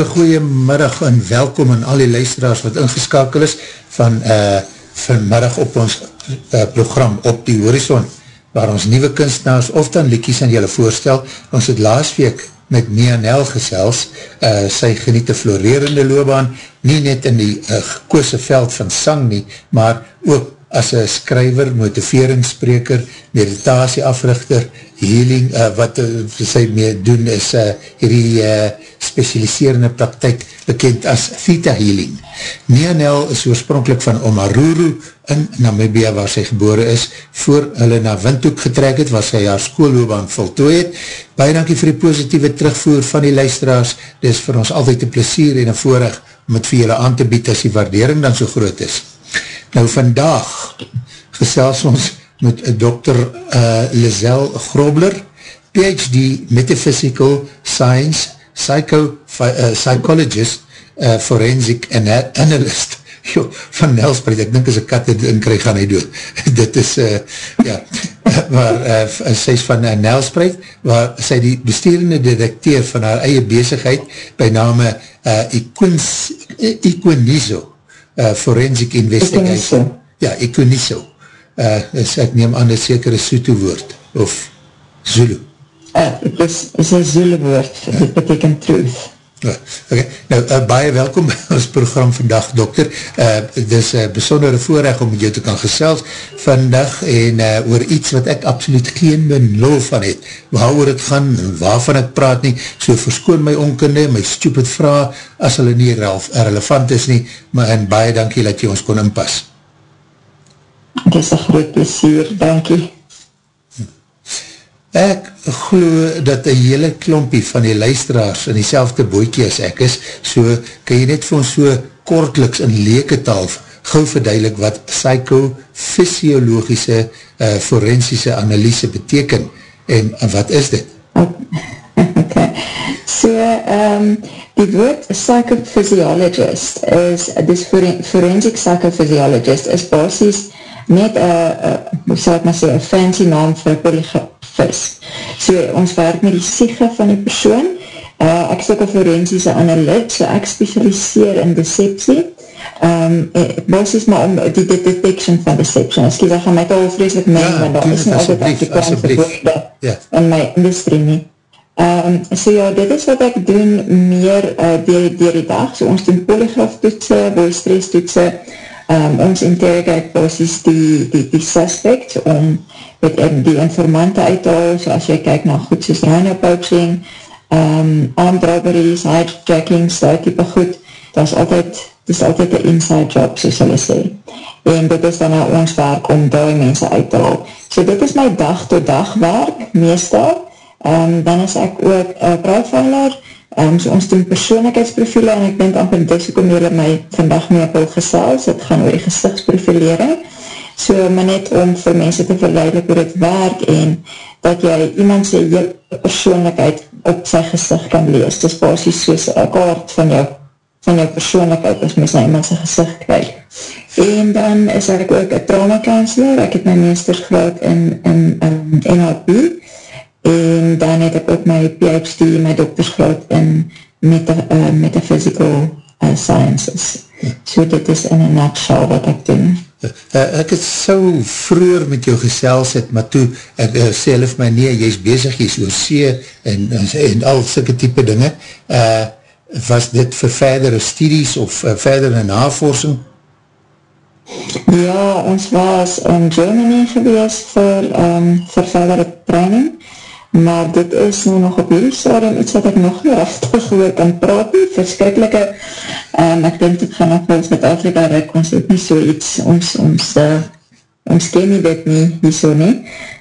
Hartelike goeie middag en welkom aan al die luisteraars wat ingeskakel is van uh, vanmiddag op ons uh, program op die horizon waar ons nieuwe kunstenaars of dan liekies aan julle voorstel. Ons het laas week met Mia Nel gesels, uh, sy geniet een florerende loopbaan, nie net in die uh, gekoose veld van sang nie, maar ook as een skryver, motiveringsspreker, meditatieafrichter, healing, uh, wat uh, sy mee doen is uh, hierdie uh, specialiserende praktijk bekend as Theta Healing. Neanel is oorspronkelijk van Omaruru in Namibia waar sy gebore is, voor hulle na Windhoek getrek het, waar sy haar skoolloobaan voltooi het. Baie dankie vir die positieve terugvoer van die luisteraars, dit is vir ons altyd een plesier en een voorrecht om het vir julle aan te bied as die waardering dan so groot is. Nou vandag gesels ons met Dr. Uh, Lizelle Grobler, PhD Metaphysical Science, Psycho, uh, Psychologist, uh, Forensic Analyst, Jo, van Nelspreid, ek dink as ek kat dit inkryg, gaan hy dood. dit is, uh, ja, waar, uh, sy is van uh, Nelspreid, waar sy die bestuurende directeur van haar eie bezigheid, by name uh, Equinizo, uh, Forensic Investigation. Ja, Equinizo. Uh, is, ek neem aan het sekere Soto woord, of Zulu. Uh, het is, is een Zulu woord, ja. dit betekent truth. Ja, okay. Nou, uh, baie welkom by ons program vandag, dokter. Uh, dit is een uh, besondere voorrecht om met jou te kan gesels vandag en uh, oor iets wat ek absoluut geen benul van het. Waar oor het gaan, waarvan ek praat nie, so verskoon my onkunde, my stupid vraag, as hulle nie relevant is nie, maar en baie dankie dat jy ons kon inpas. Het is een groot plezier, dankie. Ek glo dat een hele klompie van die luisteraars in die selfde boekie as ek is, so kan jy net vir ons so kortliks in leke taal gauw verduidelik wat psychofysiologische uh, forensische analyse beteken en, en wat is dit? Okay. So, um, die woord psychophysiologist is, dus forensic psychophysiologist is basis net een, hoe sal ek maar sê, een fancy naam vir polygrafis. So, ons werk met die siege van die persoon, uh, ek is ook een forensiese analyt, so ek specialiseer in deceptie, um, basis maar om die, die detection van deception, ek skies, ek gaan my toch vreselik meen, ja, want daar is nie altijd Afrikaanse woorde ja. in my industrie nie. Um, so ja, dit is wat ek doen meer uh, dier, dier die dag, so ons doen polygraf toetsen, voice stress toetsen, um, ons interrogate basis die, die, die suspect om met die informante uit te hou, so as jy kyk na goed soos poaching, um, armed die type goed, dat is altyd, dit is altyd een inside job, soos hulle sê. En dit is dan nou ons werk om die mense uit te hou. So dit is my dag to dag werk, meestal. Um, dan is ek ook uh, Um, so ons doen persoonlijkheidsprofiele en ek denk amper dis ook om julle my vandag mee op al gesels, het gaan oor die gezichtsprofilering. So, maar net om vir mense te verleidelik hoe dit werk en dat jy iemand sy hele persoonlijkheid op sy gezicht kan lees. Dis basis soos een kaart van jou, van jou persoonlijkheid as mens na iemand sy gezicht krijg. En dan is ek ook een traumakansler, ek het my meestergraad in, in, in NLP, en dan het ek ook my PhD, my doktersgraad in meta, uh, metaphysical uh, sciences. So dit is in een nutshell wat ek doen. Uh, ek het so vroeger met jou gesels het, maar toe ek uh, sê hulle vir my nie, jy is bezig, jy is oor see en, en, en al sulke type dinge, uh, was dit vir verdere studies of uh, verdere navorsing? Ja, ons was in Germany gewees vir, um, vir verdere training maar dit is nou nog op hierdie stadium iets wat ek nog nie rechtig gehoor kan praat nie, verskrikkelike um, ek denk dit gaan ook ons met Afrika rek, ons het nie so iets ons, ons, uh, ons ken nie dit nie, nie so nie.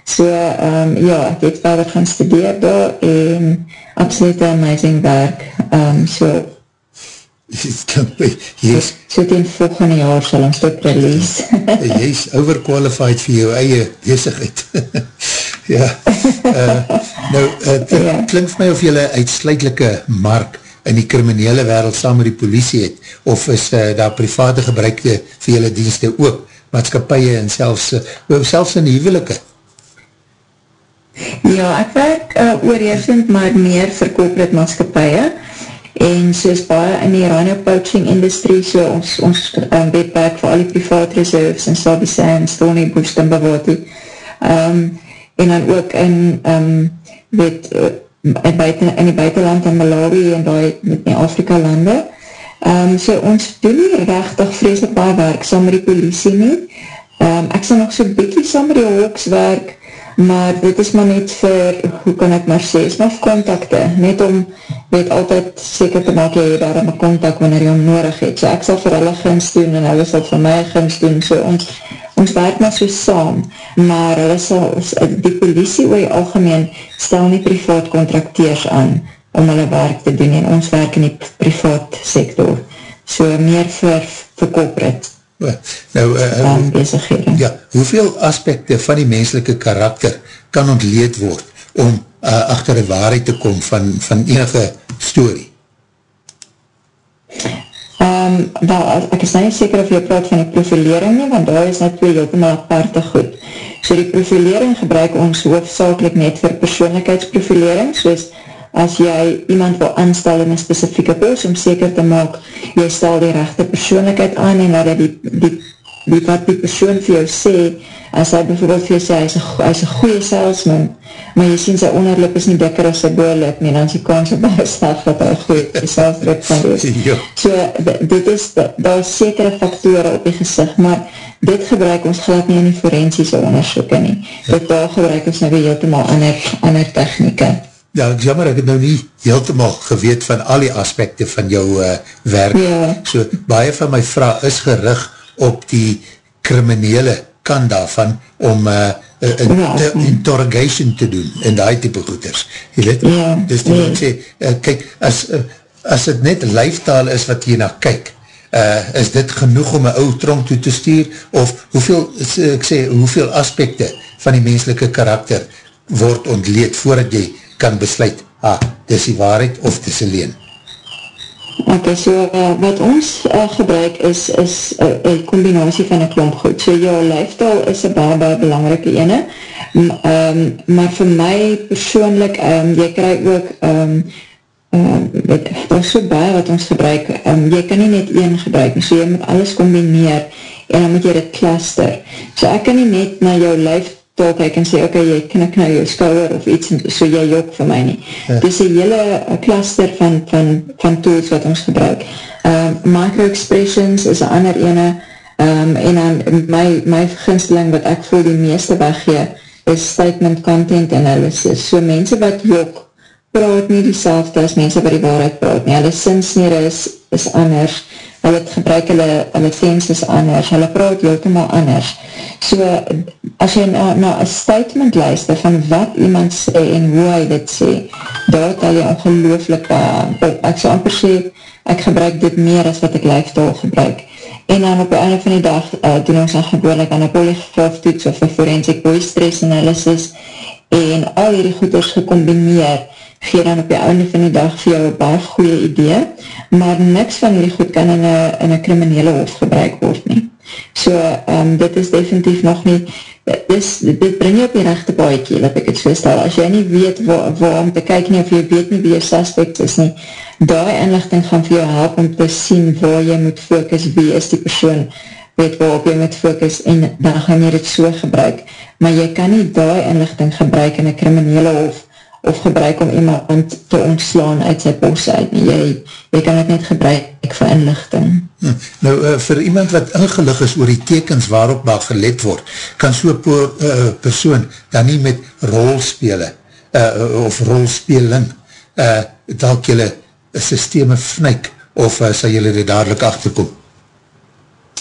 So um, ja, ek het verder gaan studeer daar en absoluut amazing werk. Um, so. Jy is so ten volgende jaar sal ons dit release. Jy is overqualified vir jou eie bezigheid. ja, uh, nou, het uh, ja. klink vir my of jylle uitsluitlike mark in die kriminele wereld saam met die politie het, of is uh, daar private gebruikte vir jylle dienste ook, maatskapie en selfs, uh, selfs in die huwelike? Ja, ek werk uh, oorheersend maar meer vir corporate maatskapie, en soos baie in die rhino poaching industrie, so ons, ons um, webwerk vir al die privaat reserves in Sabi Sands, Stony Bush, Timbawati, um, en dan ook in, um, weet, uh, in, buiten, in die buitenland in Malawi en die, met die Afrika lande, um, so ons doen nie rechtig vreselik baie werk saam met die politie nie, um, ek sal nog so bykie saam met die Hawks werk, maar dit is maar net vir, hoe kan ek maar sê, is maar vir contacte, net om, weet altyd seker te maak, jy daar in my contact wanneer jy hom nodig het, so ek sal vir hulle gins doen, en hulle sal vir my gins doen, so ons, ons werk maar so saam, maar hulle sal, die politie oor die algemeen, stel nie privaat contracteers aan, om hulle werk te doen, en ons werk in die privaat sektor, so meer vir, vir corporate, Nou, uh, ja, hoeveel aspekte van die menselike karakter kan ontleed word om uh, achter die waarheid te kom van, van enige story? Um, wel, ek is nou nie seker of jy praat van die profilering nie, want daar is net twee heeltemaal aparte goed. So die profilering gebruik ons hoofdzakelijk net vir persoonlijkheidsprofilering, soos as jy iemand wil aanstel in een specifieke post, om seker te maak, jy stel die rechte persoonlijkheid aan en dat die, die, die wat die persoon vir jou sê, as hy bijvoorbeeld vir jou sê, hy is een goeie salesman, maar jy sien sy onderlip is nie dikker as sy boorlip nie, dan is die kans op hy self wat hy goeie salesman kan wees. Ja. So, dit is, daar is sekere faktore op die gezicht, maar dit gebruik ons glad nie in die forensiese onderzoeken nie. Ja. Dit daar gebruik ons nou weer heeltemaal ander, ander technieke. Ja, jammer, ek het nou nie heeltemaal geweet van al die aspekte van jou uh, werk. Ja. So, baie van my vraag is gerig op die kriminele kant daarvan om uh, uh, ja, interrogation te doen in die type goeders. Jy weet, ja, dus die ja. sê, uh, kyk, as, uh, as het net lijftaal is wat jy na kyk, uh, is dit genoeg om een ou tronk toe te stuur, of hoeveel, ek sê, hoeveel aspekte van die menselike karakter word ontleed voordat jy kan besluit, ah, dis die waarheid of dis die leen. Ok, so uh, wat ons uh, gebruik is, is uh, een combinatie van een klomp goed. So jou lifestyle is een baie, baie belangrike ene, um, maar vir my persoonlik, um, jy krijg ook, um, um, weet, daar is so baie wat ons gebruik, um, jy kan nie net een gebruik, so jy moet alles combineer, en dan moet jy dit cluster. So ek kan nie net na jou lifestyle taal kyk en sê, ok, jy knik nou jou skouwer of iets, so jy jok vir my nie. Ja. Dit is een hele cluster van, van, van tools wat ons gebruik. Um, micro-expressions is een ander ene, um, en dan my, my verginsteling wat ek voel die meeste weggee, is statement content analysis. So mense wat jok, praat nie die selfde as mense wat die waarheid praat nie. Hulle sinsneer is, is anders, hulle gebruik hulle, hulle tens is anders, hulle praat heeltemaal anders. So, as jy na, na a statement luister van wat iemand sê en hoe hy dit sê, daar tel jy ongelooflik uh, ek so amper sê, ek gebruik dit meer as wat ek lifestyle gebruik. En dan op die einde van die dag uh, doen ons dan gewoonlik aan een polygraph toets of een forensic voice stress analysis en al hierdie goeders gecombineer gee dan op die oude van die dag vir jou een baie goeie idee, maar niks van die goed kan in een kriminele hoofd gebruik word nie. So, um, dit is definitief nog nie, dis, dit bring jy op die rechte baiekie, wat ek het so stel. As jy nie weet waar, waar om te kyk nie, of jy weet nie wie jou suspect is nie, die inlichting gaan vir jou help om te sien waar jy moet focus, wie is die persoon, weet waarop jy moet focus, en dan gaan jy dit so gebruik. Maar jy kan nie die inlichting gebruik in een kriminele hoofd, of gebruik om iemand te ontslaan uit sy bos uit. Jy, jy kan het net gebruik vir inlichting. Hm. Nou, uh, vir iemand wat ingelig is oor die tekens waarop daar gelet word, kan so'n uh, persoon dan nie met rolspele uh, of rolspeling uh, dalk jylle systeme vnyk of uh, sal jylle dit dadelijk achterkom?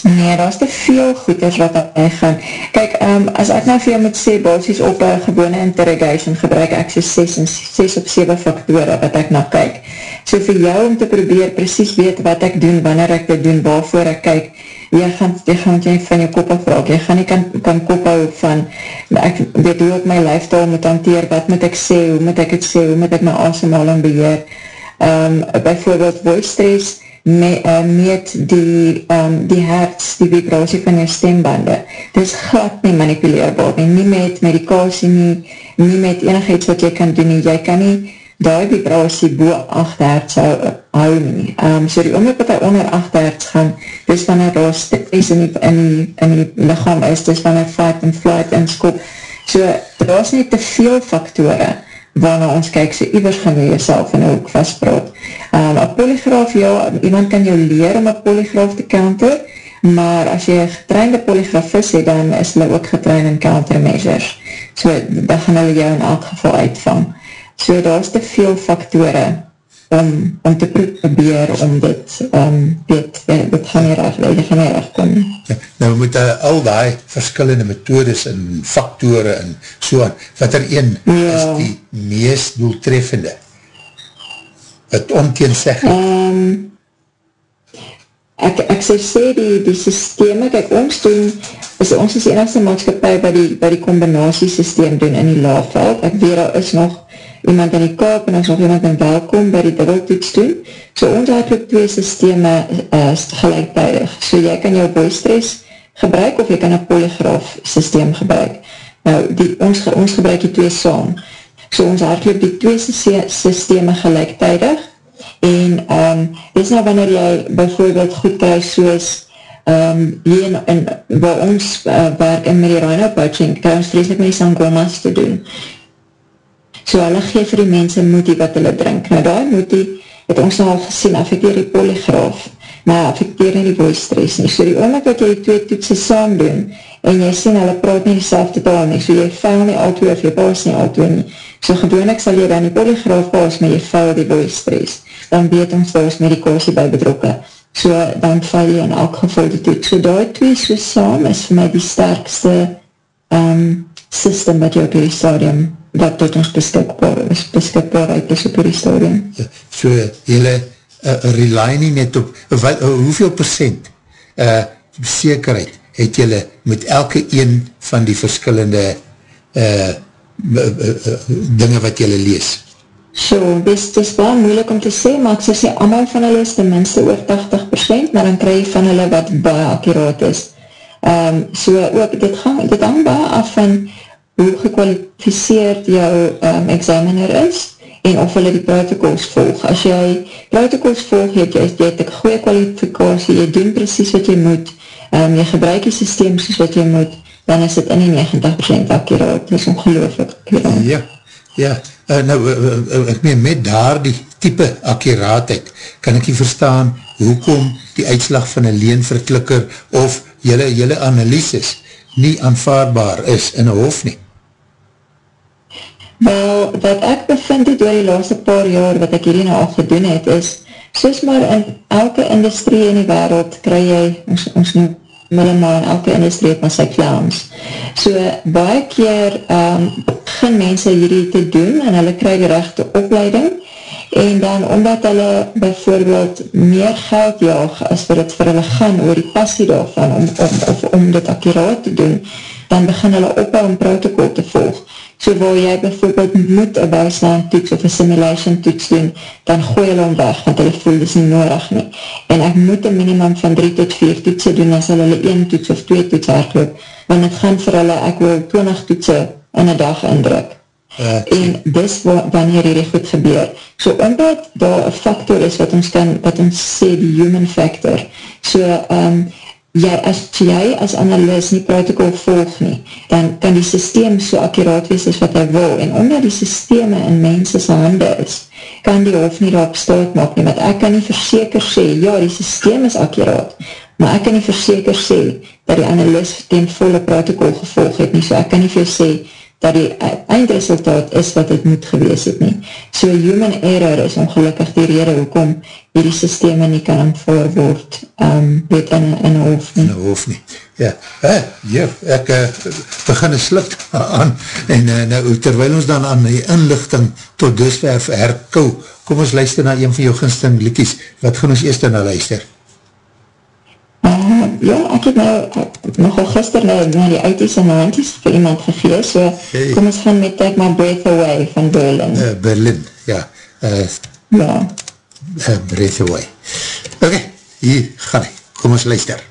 Nee, daar is te veel goeders wat hy gaan. Kijk, um, as ek nou vir jou moet sê, basis op een gewone interrogation gebruik ek so 6 of 7 faktore wat ek nou kyk. So vir jou om te probeer precies weet wat ek doen, wanneer ek dit doen, waarvoor ek kyk, jy gaan, jy gaan jy van jou kop afvraag, jy gaan nie kan, kan kop hou van, ek weet hoe ek my lijfstaal moet hanteer, wat moet ek sê, hoe moet ek het sê, hoe moet ek my asemhaling beheer, um, bijvoorbeeld voice stress, me, uh, meet die, um, die herts, die vibratie van jou stembande. Dit is glad nie manipuleerbaar, nie, nie met medikasie nie, nie met enig iets wat jy kan doen nie, jy kan nie die vibratie boe 8 herts hou, hou nie. Um, so die oomlik wat hy onder 8 herts gaan, dis wanneer daar stress in die, in die, in die lichaam is, dis wanneer fight and flight en skop. So, daar is nie te veel faktore, waarna ons kyk, so iwers gaan jy jyself in ook vastpraat. Um, a polygraaf, ja, iemand kan jou leer om a polygraaf te counter, maar as jy getrainde polygrafist het, dan is hulle ook getraind in countermeasures. So, dan gaan hulle jou in elk geval uitvang. So, daar is te veel faktore om, om te probeer om dit, um, dit, ja, dit gaan nie recht, dit gaan nie recht kom. Ja, nou, we moet uh, al die verskillende methodes en faktore en so aan, wat er een ja. is die meest doeltreffende? Het onteenseg? Um, ek, ek sê sê die, die systeme, kijk, ons doen, is, ons is enigste maatskapie by die, by die combinatiesysteem doen in die laafveld, ek weet al is nog iemand in die kaap en ons nog iemand in welkom by die dubbeltoets doen. So ons het ook twee systeme uh, gelijktijdig. So jy kan jou boystress gebruik of jy kan een polygraaf systeem gebruik. Nou, die, ons, ons gebruik die twee saam. Ons hardloop die twee systeme gelijktijdig en um, dis nou wanneer jy bijvoorbeeld goed kruis soos um, hier in, in, waar ons uh, werk in met die Rhino Poaching, kan ons vreselik met die Sangomas te doen. So hulle geef vir die mense moedie wat hulle drink. Nou daar moedie het ons nou al gesien, affecteer die polygraaf, maar affecteer nie die boestress nie. So die oomlik wat jy die twee toetsen saam doen, en jy sien hulle praat nie die taal nie, so jy vuil nie al twee of jy paas nie al twee nie. So gewoonlik sal jy dan die polygraaf paas, maar jy vuil die boestress. Dan weet ons daar is medikasie by bedrokke. So dan vuil jy in elk geval die toets. So daar twee so saam is vir my die sterkste um, system wat jy op die stadium wat tot ons beskikbaar is, beskikbaarheid is op die stadium. Ja, so, jylle uh, rely nie net op, wat, uh, hoeveel procent uh, zekerheid het jylle met elke een van die verskillende uh, dinge wat jylle lees? So, dis, dis wel moeilik om te sê, maar ek sê sê, allemaal van hulle is ten minste oor 80%, maar dan krijg jy van hulle wat baie akkuraat is. Um, so, ook, dit, gaan, dit hang baie af van hoe gekwalificeerd jou um, examiner is en of hulle die protocols volg. As jy protocols volg, het jy, jy het ek goeie kwalifikatie, jy doen precies wat jy moet, um, jy gebruik die systeem soos wat jy moet, dan is het in die 90% akkuraat. Dit is ongelooflik akkuraat. Ja, ja. Uh, nou, uh, uh, ek meen, met daar die type akkuraatheid, kan ek nie verstaan hoekom die uitslag van een leenverklikker of jylle, jylle analyses nie aanvaardbaar is in een hof nie. Wel, wat ek bevind het door die laatste paar jaar wat ek hierin al gedoen het, is, soos maar in elke industrie in die wereld kry jy, ons, ons noem maar in elke industrie het maar sy clowns. So, baie keer um, begin mense hierdie te doen en hulle kry die rechte opleiding en dan omdat hulle bijvoorbeeld meer geld jaag as wat het vir hulle gaan oor die passie daarvan om, om, of om dit akkuraat te doen, dan begin hulle ophou om protocol te volg. So waar jy bijvoorbeeld moet een bijslaan toets of een simulation toets doen, dan gooi hulle om weg, want hulle voel dis nie nodig nie. En ek moet een minimum van 3 tot 4 toetsen doen, as hulle 1 toets of 2 toets hardloop, want het gaan vir hulle, ek wil 20 toetsen in een dag indruk. Uh, en dis wanneer hierdie goed gebeur. So omdat daar een factor is wat ons kan, wat ons sê die human factor, so um, jy, as jy as analist nie protocol volg nie, dan kan die systeem so akkuraat wees as wat hy wil, en omdat die systeme in mense sy hande is, kan die hof nie daarop staat maak nie, want ek kan nie verseker sê, ja, die systeem is akkuraat, maar ek kan nie verseker sê, dat die analist ten volle protocol gevolg het nie, so ek kan nie veel sê, dat die e- eindresultaat is wat het moet gewees het nie. So human error is ongelukkig die rede hoekom hierdie systeme nie kan aanvaar word um, weet in, in een hoofd nie. In een hoofd nie. Ja, eh, ja ek uh, begin een sluk aan en uh, nou, terwijl ons dan aan die inlichting tot dusver herkou, kom ons luister na een van jou ginsting liekies. Wat gaan ons eerst na luister? Uh, ja, ek het nou uh, nogal gister nou na die 80s en 90s vir iemand gegees, so hey. kom ons gaan met Take My Breath Away van Berlin. Uh, Berlin, ja. Uh, ja. Uh, breath Away. Oké, okay, hier gaan hy. Kom ons luister.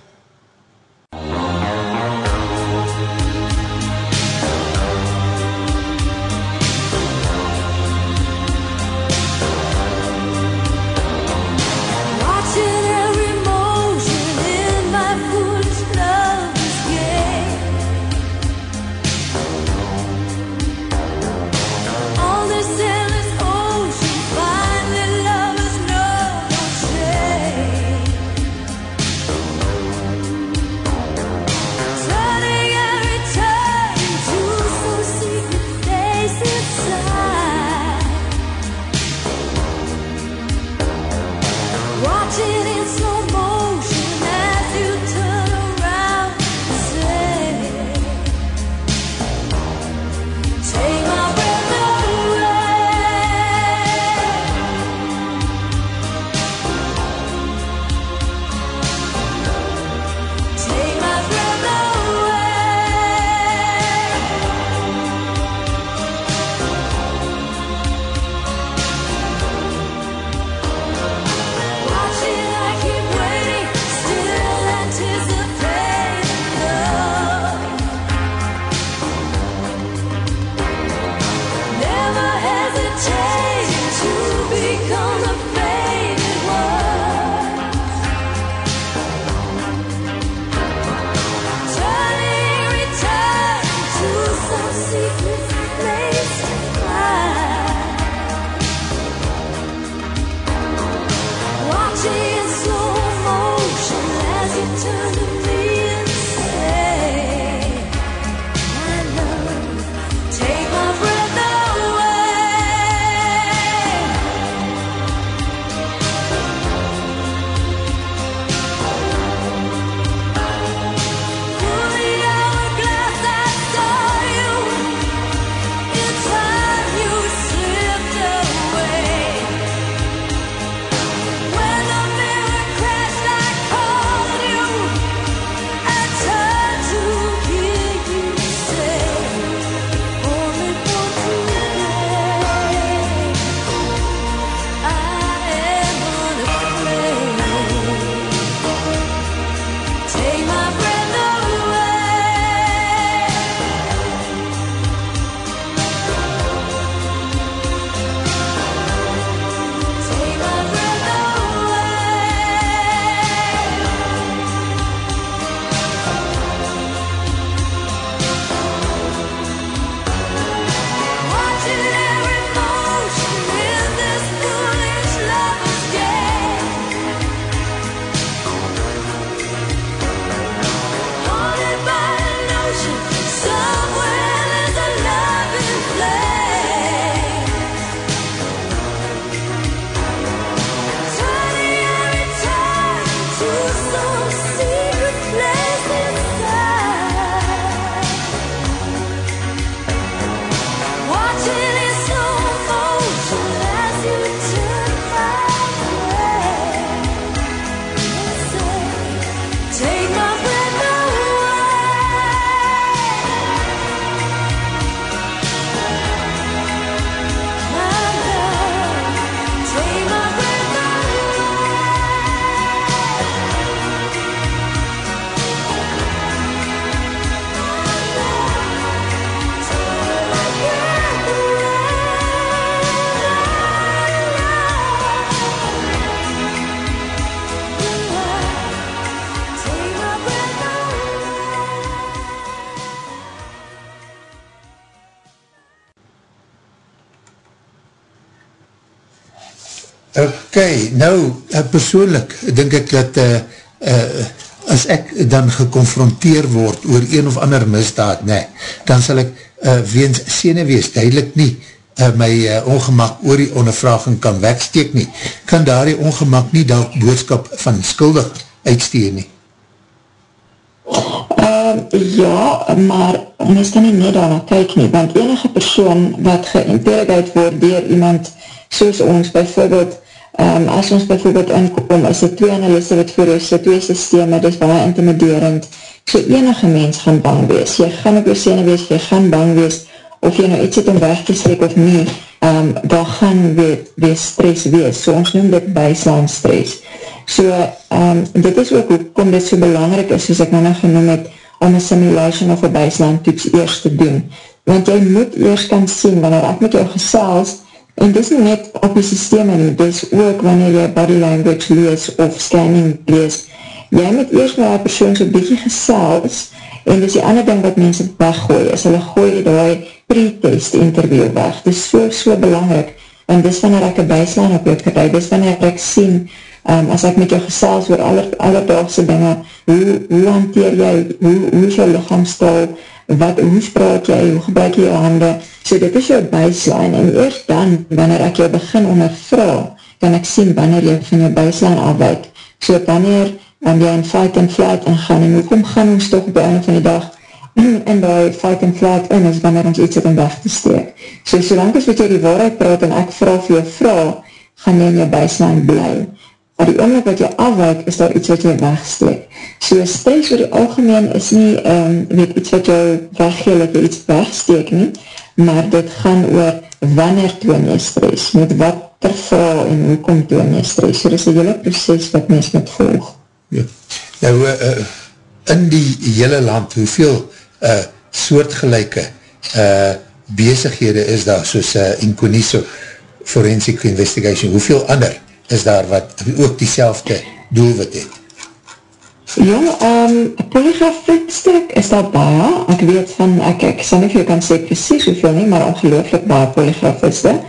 Ok, nou, uh, persoonlijk, denk ek dat uh, uh, as ek dan geconfronteer word oor een of ander misdaad, nee, dan sal ek uh, weens sene wees, duidelik nie, uh, my uh, ongemak oor die ondervraging kan wegsteek nie, kan daar die ongemak nie dat boodskap van skuldig uitsteer nie. Uh, ja, maar ons kan nie net daarna kyk nie, want enige persoon wat geïnterrogeerd word dier iemand soos ons, bijvoorbeeld, um, as ons bijvoorbeeld inkom, is het twee analyse wat voor ons, twee systeme, dit is baie intimiderend, so enige mens gaan bang wees, jy gaan op jou sene wees, jy gaan bang wees, of jy nou iets het om weg te steek of nie, um, daar gaan weer, weer stress wees, so ons noem dit bijslaan stress. So, um, dit is ook hoekom dit so belangrijk is, soos ek nou nog genoem het, om een simulation of een bijslaan toets eerst te doen. Want jy moet eerst kan sien, wanneer ek met jou gesels, en dit is nie net op die systeem en dit is ook wanneer jy body language lees of scanning lees, jy moet eerst met die persoon so'n bietjie gesels, en dit is die ander ding wat mense weggooi, is hulle gooi die pre-test interview weg. Dit is so, so belangrijk, want dit is wanneer ek een bijslaan op jou krijg, dit is wanneer ek sien, um, as ek met jou gesels oor aller, allerdaagse dinge, hoe, hoe hanteer jy, hoe, hoe is jou lichaamstal, wat, hoe spraak jy, hoe gebruik jy jou handen, so dit is jou bijslaan, en eerst dan, wanneer ek jou begin ondervraag, kan ek sien wanneer jy van jou bijslaan afwijk, so wanneer um, jy in fight and flight ingaan, en hoekom gaan ons toch op die einde van die dag in die fight and flight in, is wanneer ons iets het om weg te steek. So, solang as wat jy die waarheid praat, en ek vraag vir jou vraag, gaan jy in jou bijslaan bly. Maar die oomlik wat jy afwijk, is daar iets wat jy wegsteek. So, stress vir die algemeen is nie um, weet, iets wat jy weggeel, dat jy iets wegsteek nie, maar dit gaan oor wanneer toon jy stress, met wat ter vraag en hoekom toon jy stress. So, dit is een hele proces wat mens moet volg. Ja. Nou, uh, in die hele land, hoeveel uh, soortgelijke uh, bezighede is daar, soos uh, Inconiso Forensic Investigation, hoeveel ander is daar wat ook die selfde doelwit het? Ja, um, polygrafistek is daar baie, ek weet van, ek, ek sal nie jy kan sê precies hoeveel nie, maar ongelooflik baie polygrafistek.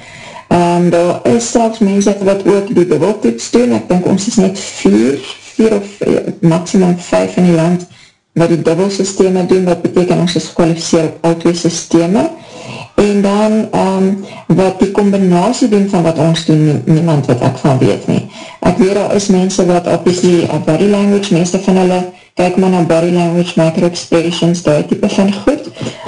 Um, daar is selfs mense wat ook die bewoltoets doen, ek denk ons is net vier, vier of eh, maximum vijf in die land wat die dubbelsysteme doen, wat beteken ons is gekwalificeer op al twee systeme en dan um, wat die combinatie doen van wat ons doen, nie, niemand wat ek van weet nie. Ek weet al is mense wat op body language, meeste van hulle kyk maar na body language, micro-expressions, die type van goed,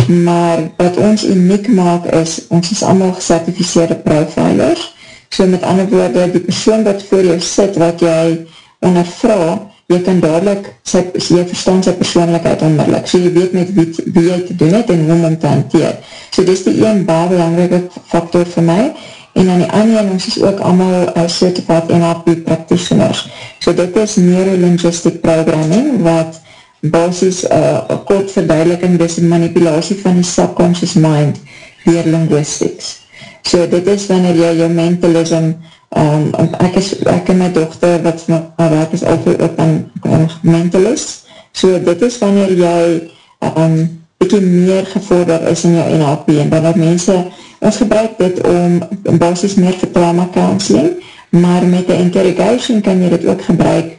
maar wat ons uniek maak is, ons is allemaal gecertificeerde profilers, so met ander woorde, die persoon wat voor jou sit, wat jy ondervra, jy kan dadelijk, sy, jy verstaan sy persoonlijkheid onmiddellik, so jy weet met wie, wie jy te doen het en hoe om te hanteer. So dit is die een baar belangrike factor vir my, en dan die ander, ons is ook allemaal uh, certified NLP practitioners. So dit is neurolinguistic programming, wat basis uh, kort verduideliking, dis manipulatie van die subconscious mind, dier linguistics. So dit is wanneer jy jou mentalism Um, ek is, ek en my dochter, wat my werk is altyd ook aan uh, mentalist, so dit is wanneer jy um, bykie meer gevorder is in jou NLP, en wanneer mense, ons gebruik dit om, basis meer vir trauma counseling, maar met die interrogation kan jy dit ook gebruik,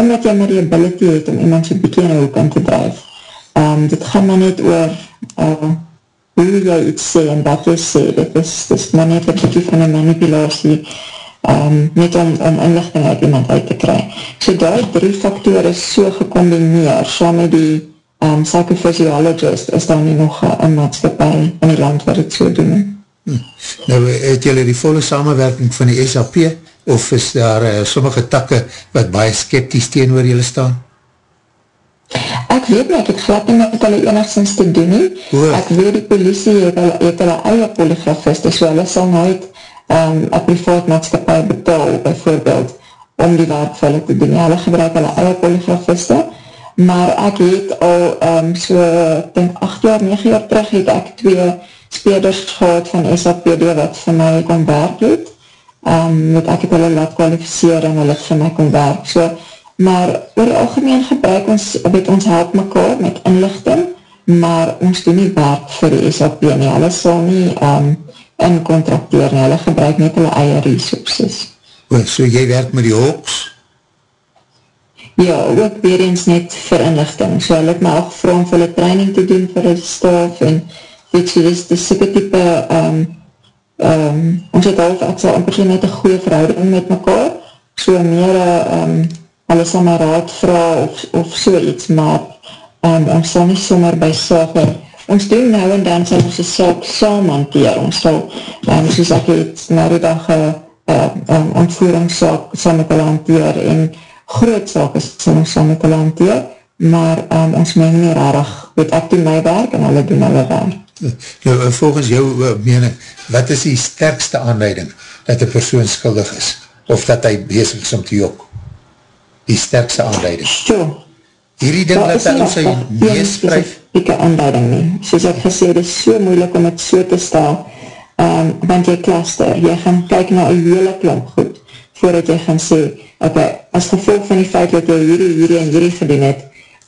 omdat jy maar die ability het om iemand so bykie in hoek in te drijf. Um, dit gaan maar net oor uh, hoe jy iets sê en wat jy sê, dit is, dit is maar net een bykie van een manipulatie, um, net om, om inlichting uit iemand uit te kry. So die drie factoren is so gecombineer, saam met die um, psychophysiologist, is daar nie nog een maatskapie in die land wat het so doen. Hm. Nou, het julle die volle samenwerking van die SAP, of is daar uh, sommige takke wat baie skepties teen oor julle staan? Ek weet nie, ek het glad nie met hulle enigszins te doen nie. Oh. Ek weet die politie het hulle, het hulle eie polygrafiste, so hulle sal nooit um, een privaat maatskapie betaal, bijvoorbeeld, om die werk vir hulle te doen. Ja, hulle gebruik hulle eie polygrafiste, maar ek het al um, so, denk 8 jaar, 9 jaar terug, het ek twee speders gehad van SAPD wat vir my kon werk het. Um, met ek het hulle laat kwalificeer en hulle vir my kon werk. So, maar oor algemeen gebruik ons, weet ons help mekaar met inlichting, maar ons doen nie werk vir die SAP nie. Hulle sal nie um, in contracteer en hulle gebruik net hulle eie resources. O, so jy werk met die hoks? ja, ook weer eens net vir inlichting. So hulle het my al gevra om vir hulle training te doen vir hulle staf en weet jy, dis die sikke type um, um, ons het al, ek sal amper net een goeie verhouding met mekaar, so meer um, hulle sal my raad vraag of, of so iets, maar um, ons sal nie sommer by sake ons doen nou en dan sal ons die saak saam hanteer, ons sal um, soos ek het na die dag uh, um, ontvoeringssaak saam met hulle hanteer en groot saak is sal ons saam met hulle hanteer, maar um, ons meng nie rarig, weet ek doen my werk en hulle doen hulle werk. Nou, volgens jou mening, wat is die sterkste aanleiding dat die persoon skuldig is, of dat hy bezig is om te jok? Die sterkste aanleiding? Sure hierdie ding dat hy sy neus skryf? Ek aanduiding nie. Soos ek gesê, het is so moeilik om het so te stel, um, want jy klaster, jy gaan kyk na een hele klomp goed, voordat jy gaan sê, ok, as gevolg van die feit dat jy hierdie, hierdie en hierdie gedoen het,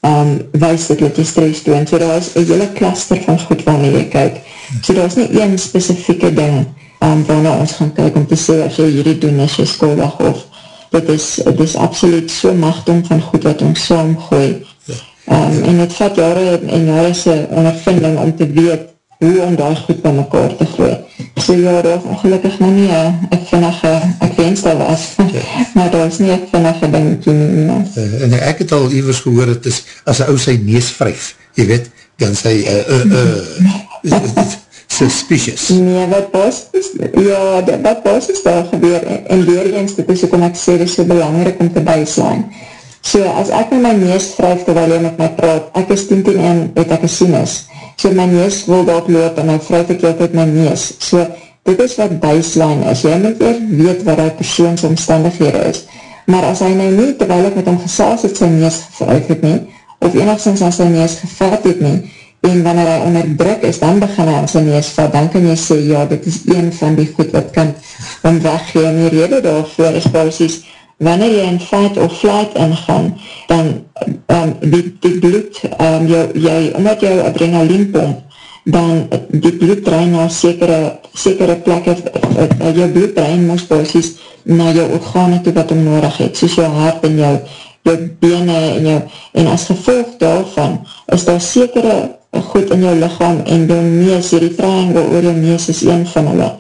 um, wees dit dat jy stress doen. So daar is een hele klaster van goed waarmee jy kyk. So daar is nie een specifieke ding um, waarna ons gaan kyk om te sê, as jy hierdie doen, is jy skuldig of dit is, dit is absoluut so machtom van goed wat ons saamgooi. Um, en het vat jare en jare se ondervinding om te weet hoe om daar goed by mekaar te gooi. So ja, daar is ongelukkig nou nie een vinnige, ek wens dat was, ja. maar daar is nie een vinnige ding te neem. Uh, en ek het al evers gehoor, het is, as een ou sy nees vryf, jy weet, dan sy, uh, uh, uh, suspicious. Nee, wat pas is, ja, wat pas is daar gebeur, en weer eens, dit is ook om ek sê, dit is so belangrijk om te bijslaan. So, as ek met my neus vryf, terwijl jy met my praat, ek is 10 10 en het ek een sinus, so my neus wil dat loop, en dan vryf ek jou met my neus. So, dit is wat bijslaan is. Jy moet weer weet wat die persoonsomstandighede is. Maar as hy nou nie, terwijl ek met hom gesels het, sy neus gevryf het nie, of enigszins as sy neus gevat het nie, en wanneer hy onder druk is, dan begin hy aan sy neus vat, dan kan jy sê, ja, dit is een van die goed wat kan om weggeen, en die rede daarvoor is basis, wanneer jy in fight of flight ingaan, dan um, die, die bloed, um, jou, jy, omdat jou adrenaline pomp, dan die bloed draai na sekere, sekere plekke, jou bloed draai moest basis na jou organe toe wat om nodig het, soos jou hart en jou, jou bene en jou, en as gevolg daarvan, is daar sekere goed in jou lichaam en jou nees, die triangle oor jou nees is een van hulle,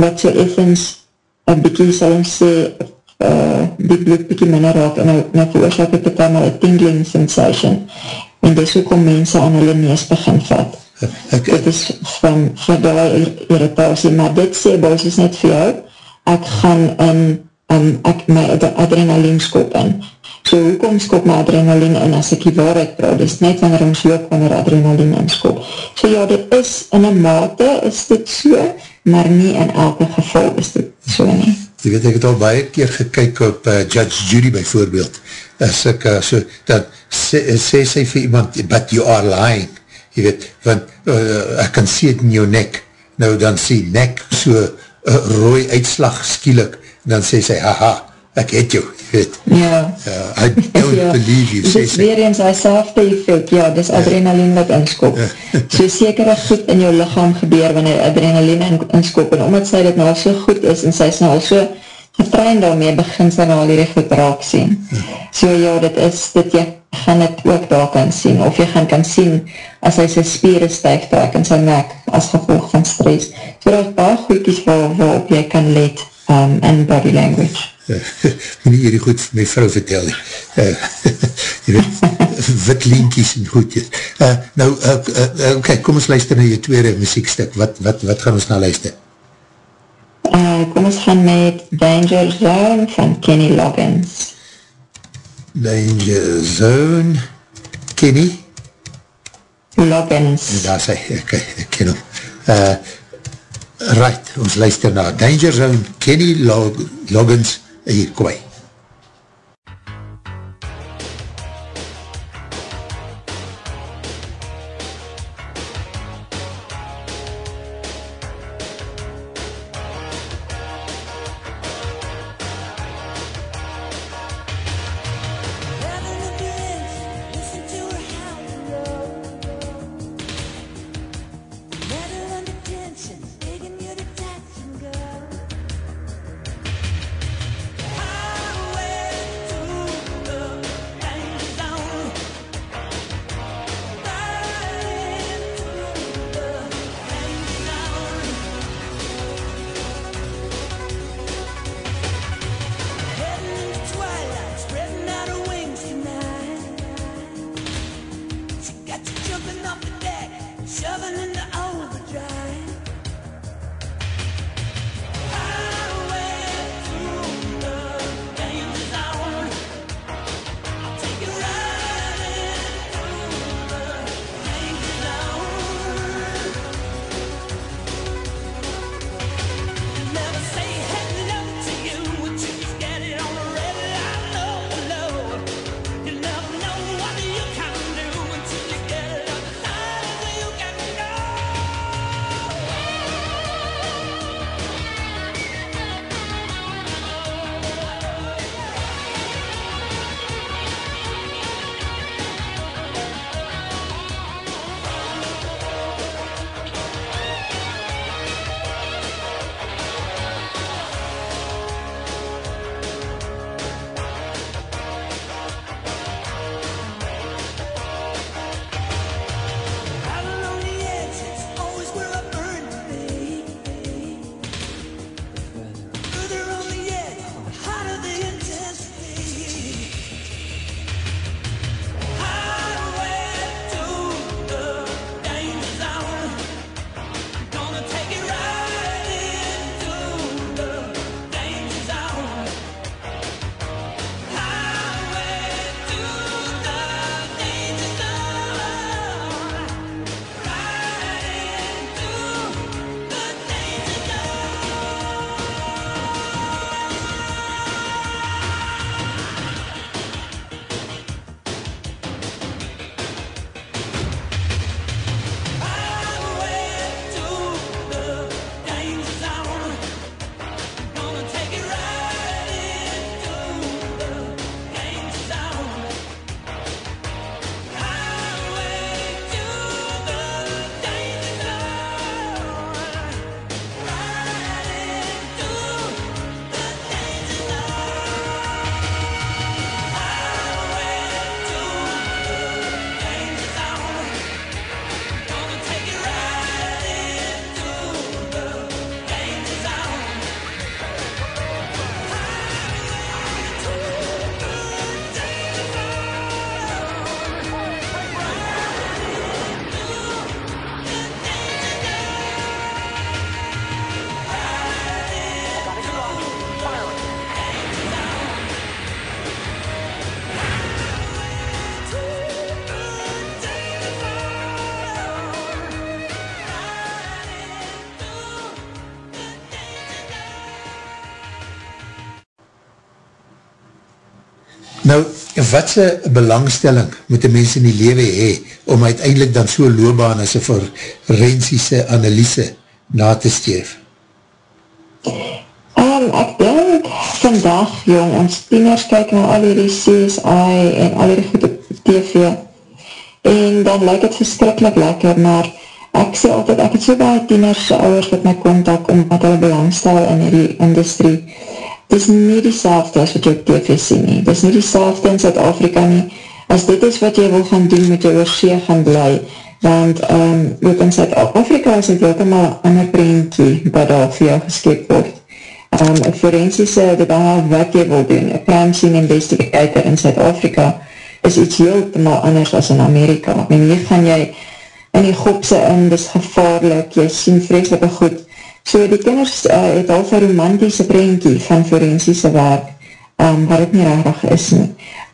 wat so effens een bykie sal ons sê, uh, die bloed bykie minder raak en nou, nou veroorzaak het het allemaal een tingling sensation en dis ook om mense aan hulle nees begin vat. Ek, dit is van, van die irritatie, maar dit sê basis net vir jou, ek gaan in, um, ek my adrenaline skop in, So hoekom skop my adrenaline in as ek die waarheid praat? Dit is net wanneer ons loop wanneer adrenaline inskop. So ja, dit is in een mate is dit so, maar nie in elke geval is dit so nie. Jy weet, ek het al baie keer gekyk op uh, Judge Judy bijvoorbeeld, as ek uh, so, dan sê, sê sy vir iemand, but you are lying, jy weet, want uh, ek kan sê het in jou nek, nou dan sê nek so uh, rooi uitslag skielik, dan sê sy, haha, ek het jou, weet. Ja. Uh, I don't ja. believe you. Dis weer eens hy selfde effect, ja, dis ja. adrenaline wat inskop. Ja. so sekere goed in jou lichaam gebeur wanneer adrenaline in, inskop, en omdat sy dit nou so goed is, en sy is nou so getrein daarmee, begin sy nou al die goed raak sien. Ja. So ja, dit is, dit jy gaan het ook daar kan sien, of jy gaan kan sien as hy sy spieren stijg trek in sy nek, as gevolg van stress. So daar is baie goedkies waar, waarop jy kan let um, in body language. nie hierdie goed vir my vrou vertel nie. Uh, jy weet, wit linkies en goedjes. Uh, nou, uh, uh, ok, kom ons luister na jou tweede muziekstuk. Wat, wat, wat gaan ons nou luister? Uh, kom ons gaan met Danger Zone van Kenny Loggins. Danger Zone, Kenny? Loggins. Daar sê, ok, ek ken hom. Uh, right, ons luister na Danger Zone, Kenny Log Loggins, hier, kom hy. Watse belangstelling moet die mens in die lewe hee, om uiteindelik dan so loopbaan as een forensiese analyse na te steef? Um, ek denk vandag, jong, ons tieners kyk na al die CSI en al die goed op TV en dan lyk het verskrikkelijk lekker, maar ek sê altyd, ek het so baie tieners ouders wat my kontak om wat hulle belangstel in die industrie. Is nie die selfde as wat jy op TV sien nie. Het is nie die selfde in Zuid-Afrika nie. As dit is wat jy wil gaan doen, moet jy oorsee gaan bly. Want um, ook in Zuid-Afrika is het heeltemaal ander prentje wat daar vir jou geskip word. Um, een forensische, dit al wat jy wil doen, een crime scene investigator in Zuid-Afrika is iets heeltemaal anders as in Amerika. En hier gaan jy in die gopse in, dis gevaarlik, jy sien vreselike goed. So die kinders uh, het al vir romantische prentjie van forensiese werk, um, wat het nie rarig is nie.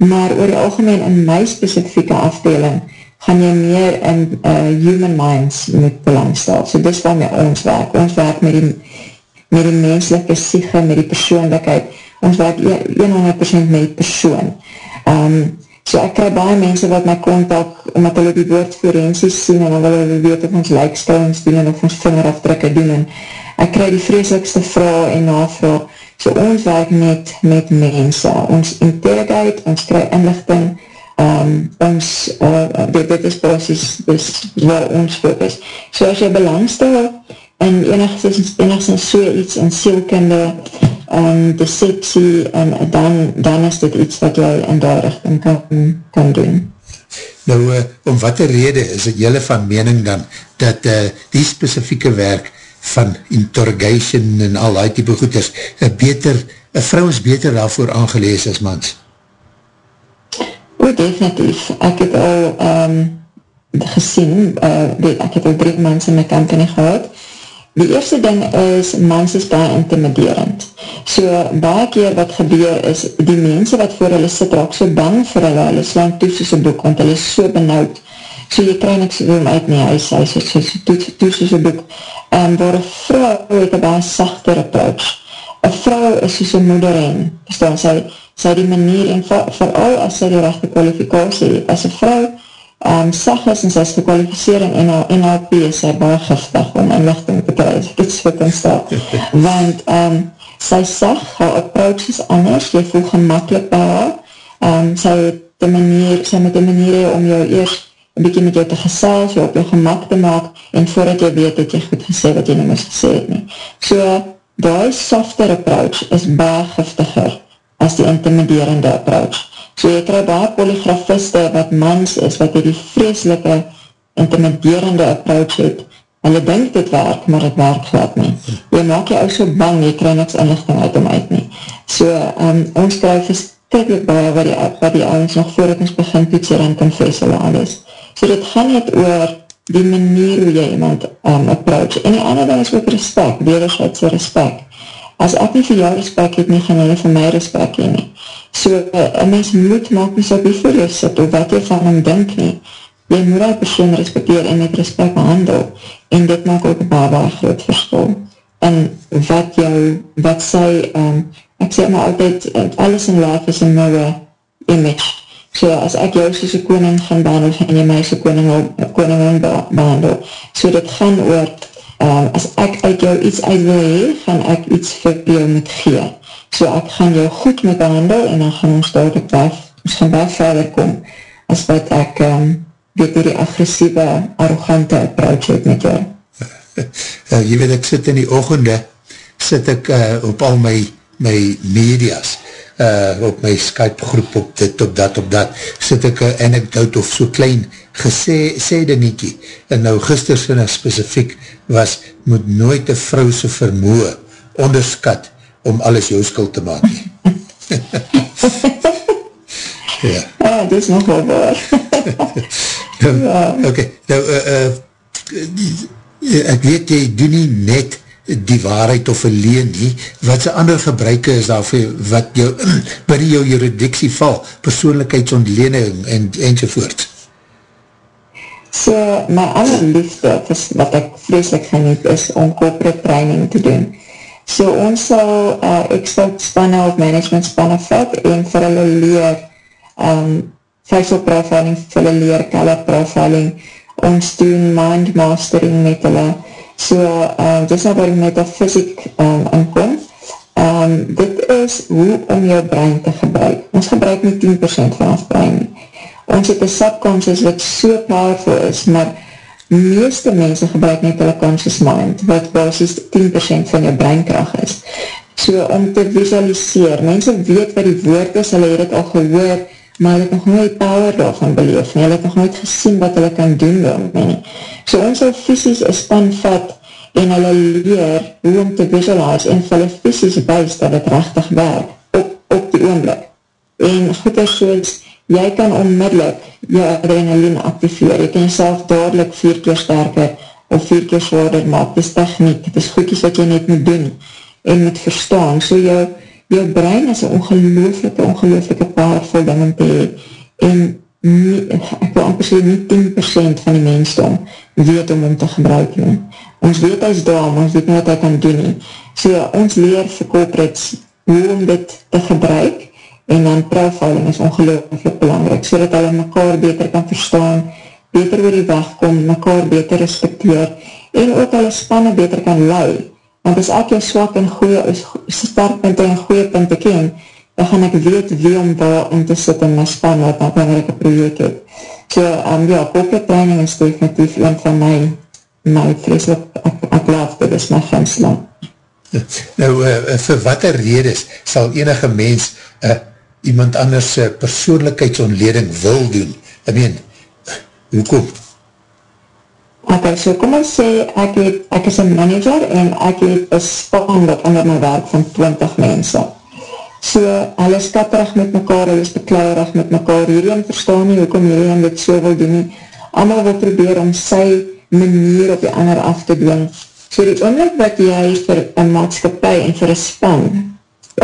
Maar oor die algemeen in my specifieke afdeling, gaan jy meer in uh, human minds moet belangstel. So dis waarmee ons werk. Ons werk met die, met die menselike siege, met die persoonlijkheid. Ons werk 100% met die persoon. Um, So ek krij baie mense wat my kontak, omdat hulle die woord forensies sien en hulle wil weet of ons lijkstellings doen en of ons vingerafdrukke doen en ek krij die vreselikste vraag en navraag. So ons werk net met mense. Ons interrogate, ons krij inlichting, um, ons, uh, dit, dit is basis, dis waar ons focus. So as jy belangstel in enigszins, enigszins so iets in sielkunde, um, deceptie en dan, dan is dit iets wat jy in daar richting kan, kan doen. Nou, uh, om wat de rede is het jylle van mening dan, dat uh, die specifieke werk van interrogation en al die type goeders, een beter, een vrou is beter daarvoor aangelees as mans? O, definitief. Ek het al um, gesien, uh, ek het al drie mans in my company gehad, Die eerste ding is, mens is baie intimiderend. So, baie keer wat gebeur is, die mense wat voor hulle sit, raak so bang vir hulle, hulle slaan toe soos een boek, want hulle is so benauwd. So, jy krij niks om uit nie, hy sê, so, so, so, toe, toe soos een boek. Um, waar een vrou het een baie sachter approach. Een vrou is soos een moeder en, verstaan, sy, sy die manier, en vooral as sy die rechte kwalifikatie, as een vrou, um, sag is en sy is gekwalificeer in NLP is sy baie giftig om inlichting te kry, iets vir kan stel. Want um, sy sag, haar approach is anders, jy voel gemakkelijk by haar, um, sy het manier, sy met die manier om jou eerst een bykie met jou te gesels, jou op jou gemak te maak, en voordat jy weet, het jy goed gesê wat jy nie moest gesê het nie. So, die softer approach is baie giftiger as die intimiderende approach. So jy krij baie polygrafiste wat mans is, wat die vreselike intimiderende approach het. Hulle denk dit werk, maar het werk glad nie. Jy maak jy ook so bang, jy krij niks inlichting uit om uit nie. So um, ons krij verskrikkelijk baie wat die, wat die ouwens nog voordat ons begin toetser en confessel aan is. So dit gaan net oor die manier hoe jy iemand um, approach. En die ander ding is ook respect, wederzijdse respect. As ek nie vir jou respect het nie, gaan jy vir my respect heen nie. So, een mens moet maak nie so voor jou sit, of wat jy van hom denk nie. Jy moet die persoon respecteer en met respect behandel, en dit maak ook een baie, baie groot verskil. En wat jou, wat sy, um, ek sê maar altyd, alles in life is een mirror image. So, as ek jou soos een koning gaan behandel, en jy my soos koning, koningin behandel. So, dit gaan oor, um, as ek uit jou iets uit wil hee, gaan ek iets vir jou moet gee. So ek gaan jou goed met behandel en dan gaan ons daar ook baie, ons gaan baie verder kom as wat ek um, weet die agressieve, arrogante approach het met jou. Uh, jy weet, ek sit in die ochende, sit ek uh, op al my, my medias, uh, op my Skype groep, op dit, op dat, op dat, sit ek een anekdote of so klein gesê, sê dingetjie, en nou gistersinne specifiek was, moet nooit een vrou so vermoe onderskat, om alles jou skuld te maak. ja. Ja, dit is nog wel waar. nou, ja. Ok, nou, uh, uh, ek weet jy doen nie net die waarheid of verleen nie, wat sy ander gebruike is daarvoor, wat jou, binnen jou juridictie val, persoonlijkheidsontlening en, enzovoort. So, my allerliefde, wat ek vreselik geniet, is om corporate training te doen. So ons sal uh, expert spanne of management spanne vat en vir hulle leer um, facial profiling vir hulle leer, color profiling, ons doen mind mastering met hulle, so uh, dis nou waar die metafysiek um, inkom, um, dit is hoe om jou brein te gebruik, ons gebruik nie 10% van ons brein, ons het een subconscious wat so powerful is, maar meeste mense gebruik net hulle conscious mind, wat basis 10% van jou breinkracht is. So om te visualiseer, mense weet wat die woord is, hulle het het al gehoor, maar hulle het nog nooit power daarvan beleef, nie. hulle het nog nooit gesien wat hulle kan doen daarmee. So ons sal fysisk een span vat, en hulle leer hoe om te visualize, en hulle fysisk wees dat het rechtig werk, op, op die oomlik. En goed is soos, jy kan onmiddellik jou adrenaline activeer, jy kan jyself dadelijk vier keer sterker of vier keer zwaarder maak, dit is techniek, dit is goedjes wat jy net moet doen en moet verstaan, so jou, jou brein is een ongelooflike, ongelooflike powerful ding om te hee, en nie, ek wil amper sê nie 10% van die mensdom weet om om te gebruik nie. Ons weet hy is daar, ons weet nie wat hy kan doen nie. So ons leer vir corporates hoe om dit te gebruik, en dan profiling is ongelooflik belangrijk, so dat hulle mekaar beter kan verstaan, beter oor die weg kom, mekaar beter respecteer, en ook hulle spanne beter kan lei, want as ek jou swak en goeie, startpunte en goeie punte ken, dan gaan ek weet wie om daar om te sit in my span, wat dan wanneer ek een project heb. So, um, ja, corporate training is definitief een van my, my vreselijk, ek, ek laaf, dit is my ginslang. Nou, uh, vir wat er redes sal enige mens uh, iemand anders persoonlijkheidsontleding wil doen. I mean, hoekom? Ok, so kom ons sê, ek, het, ek is een manager en ek het een span wat onder my werk van 20 mense. So, hulle is katterig met mekaar, hulle is beklaarig met mekaar, hierin verstaan nie, hoekom hierin dit so wil doen nie. Allemaal wil probeer om sy manier op die ander af te doen. So die oomlik wat jy vir een maatskapie en vir een span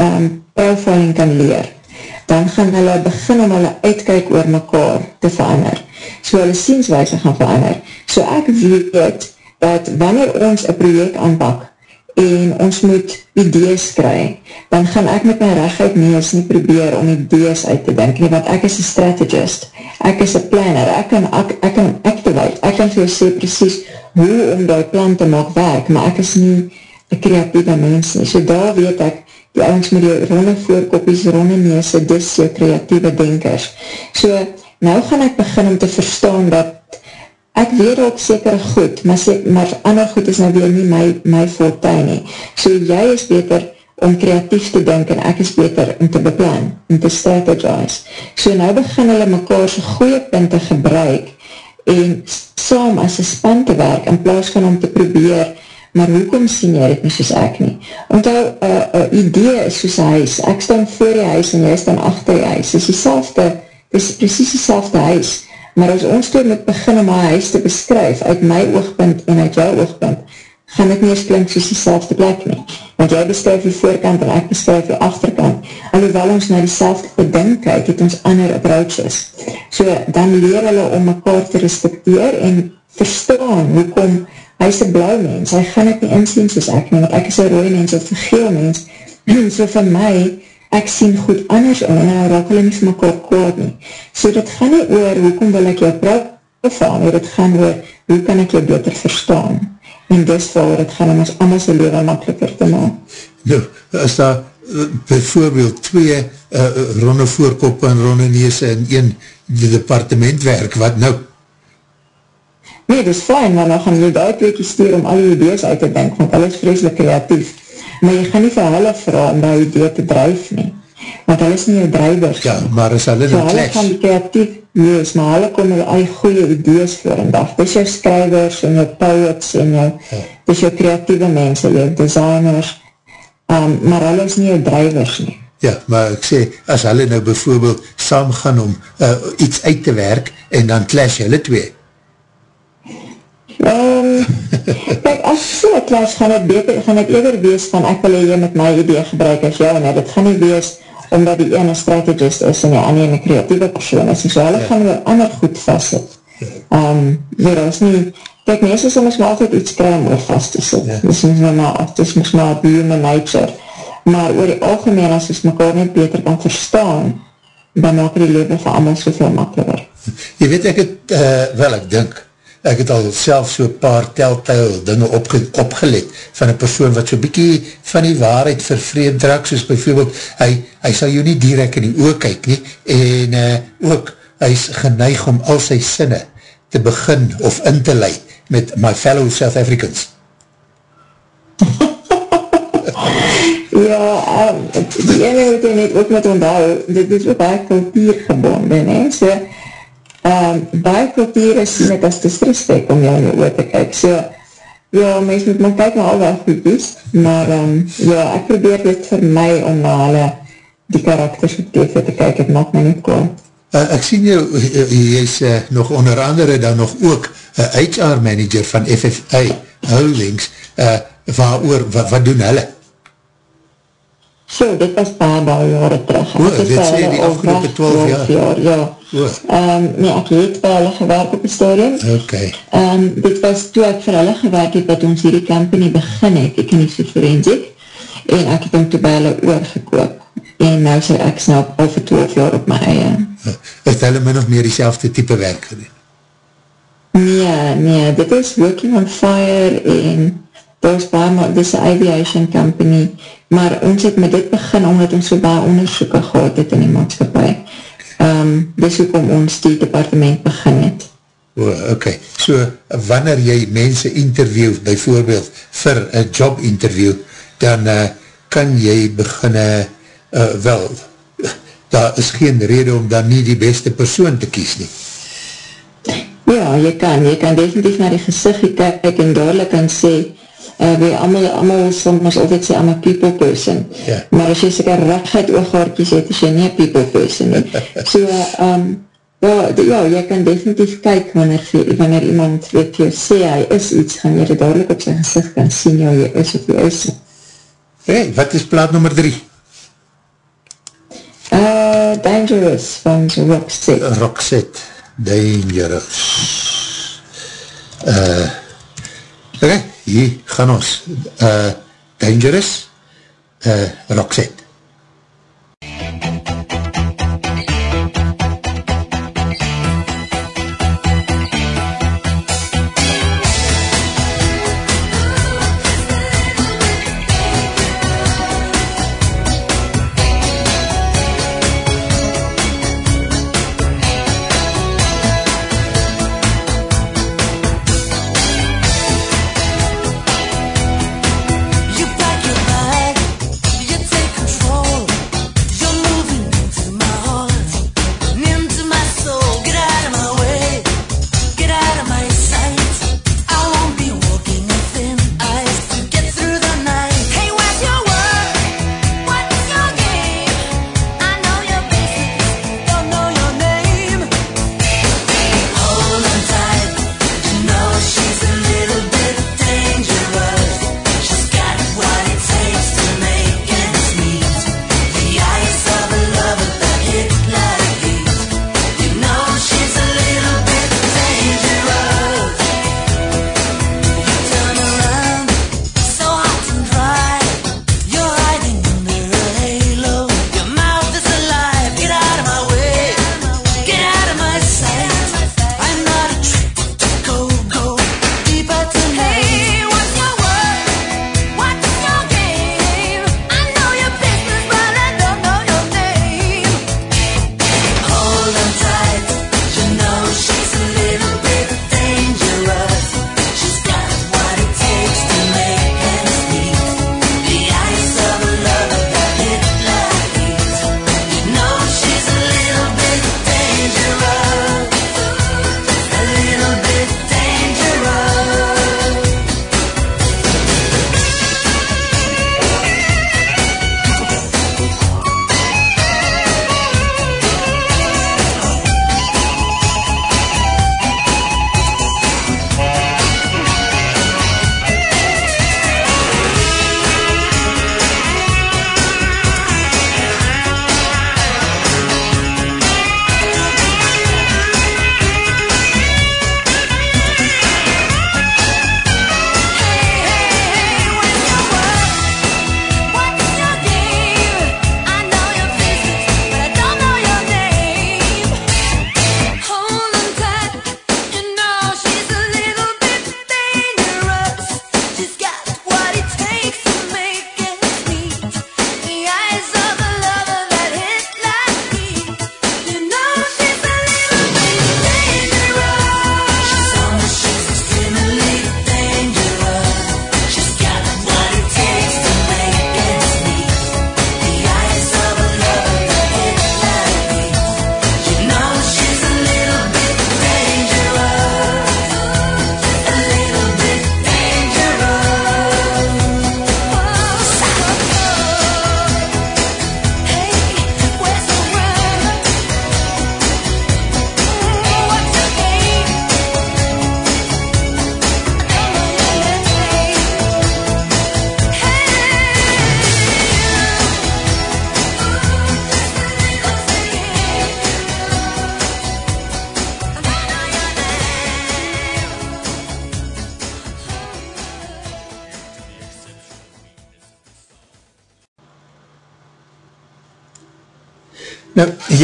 um, profiling kan leer, dan gaan hulle begin om hulle uitkijk oor mekaar te verander. So hulle sienswijze gaan verander. So ek weet dat wanneer ons een project aanpak en ons moet idees kry, dan gaan ek met my rechtheid nees nie probeer om idees uit te denk nie, want ek is een strategist, ek is een planner, ek kan, ek, ek kan activate, ek kan vir sê precies hoe om die plan te maak werk, maar ek is nie een creatieve mens nie. So daar weet ek, die ouwens met die ronde voorkopies, ronde neese, dis jou creatieve denkers. So, nou gaan ek begin om te verstaan dat ek weet ook seker goed, maar, sê, maar ander goed is nou weer nie my, my voortuin nie. So, jy is beter om creatief te denk en ek is beter om te beplan, om te strategize. So, nou begin hulle mekaar so goeie punte gebruik en saam as een span te werk in plaas van om te probeer maar hoekom sien jy dit nie soos ek nie? Want jou uh, uh, idee is soos huis, ek staan voor die huis en jy staan achter die huis, is die selfde, is precies die selfde huis, maar as ons toe moet begin om my huis te beskryf, uit my oogpunt en uit jou oogpunt, gaan dit nie eens klink soos die selfde plek nie, want jy beskryf die voorkant en ek beskryf die achterkant, alhoewel ons na die selfde ding kyk, het ons ander approaches, so dan leer hulle om mekaar te respecteer en verstaan hoekom hy is een blauw mens, hy gaan het nie insien soos ek nie, want ek is een rooie mens of een geel mens, so vir my, ek sien goed anders om, en hy raak hulle nie vir mekaar kwaad nie. So dit gaan nie oor, hoekom wil ek jou profaan, oor dit gaan oor, hoe kan ek jou beter verstaan, en dis waar dit gaan om ons allemaal sy leven makkelijker te maak. Nou, is daar uh, bijvoorbeeld twee uh, ronde voorkoppe en ronde nees en een die departementwerk, wat nou? Nee, dit is fijn, maar dan gaan jy die tweekie stuur om al die idees uit te denk, want hulle is vreselik creatief. Maar jy gaan nie vir hulle vraag om die idee te drijf nie, want hulle is nie jou drijvers. Ja, maar is hulle so hulle gaan creatief wees, maar hulle kom hulle al goeie idees voor en dag. Dit is jou skrywers en jou poets en jou, ja. dit is jou creatieve mense, jou designers, um, maar hulle is nie jou drijvers nie. Ja, maar ek sê, as hulle nou bijvoorbeeld saam gaan om uh, iets uit te werk en dan clash hulle twee, Um, kijk, as so een klas gaan het beter, gaan het eerder wees van ek wil jy met my idee gebruik as jou, en het gaan nie wees omdat die ene strategist is en die ander een creatieve persoon is, en so hulle ja. gaan weer ander goed vast het. Um, weer ons nie, kijk, mense soms maar altyd iets kry om oor vast te sit, ja. dis mis maar, dis mis maar human nature, maar oor die algemeen as ons mekaar net beter kan verstaan, dan maak die leven vir allemaal soveel makkelijker. Je weet, ek het, uh, wel, ek dink, ek het al self so paar telltale dinge opge, opgelet van een persoon wat so bykie van die waarheid vervreemd raak, soos bijvoorbeeld, hy, hy sal jou nie direct in die oog kyk nie, en uh, ook, hy is geneig om al sy sinne te begin of in te leid met my fellow South Africans. ja, um, die ene moet jy net ook met onthou, dit is ook baie kultuur gebonden, he, so, um, baie kultuur is net as disrespect om jou in die oor te kyk, so, ja, mens moet maar kyk na al die goedies, maar, um, ja, ek probeer dit vir my om na alle die karakters op TV te kyk, het maak my nie kwaad. Uh, ek sien jou, uh, jy is uh, nog onder andere dan nog ook uh, HR manager van FFA Holdings, uh, waar oor, wat, wat doen hulle? So, dit was paar paar jare terug. O, dit sê die afgelopen 12 jaar? jaar ja. Um, nee, ek het by hulle gewerk op die stadium. Ok. Um, dit was toe ek vir hulle gewerk het, dat ons hierdie company begin het, ek in die forensiek, en ek het hom toe by hulle oorgekoop. En nou sê ek snap al vir 12 jaar op my eie. Het hulle min of meer die type werk gedoen? Nee, nee, dit is Working on Fire en daar is baie, maar dit is een aviation company, maar ons het met dit begin omdat ons so baie onderzoeken gehad het in die maatskapie. Um, dis ook om ons die departement begin het. O, ok. So, wanneer jy mense interview, bijvoorbeeld vir een job interview, dan uh, kan jy begin, uh, wel, daar is geen rede om dan nie die beste persoon te kies nie. Ja, jy kan, jy kan definitief na die gezicht kyk en dadelijk kan sê, uh, wie allemaal, allemaal soms altijd sê, I'm a people person. Ja. Maar as jy seker rechtheid ooghaartjes het, is jy nie a people person nie. so, um, ja, ja, jy kan definitief kyk wanneer, wanneer iemand weet jy sê, hy is iets, gaan jy dit dadelijk op sy gezicht kan sien, ja, jy is of jy is. Hey, wat is plaat nummer drie? Uh, Dangerous van Roxette. Roxette, Dangerous. Uh, ok, hier gaan ons. Uh, Dangerous, uh, Roxette.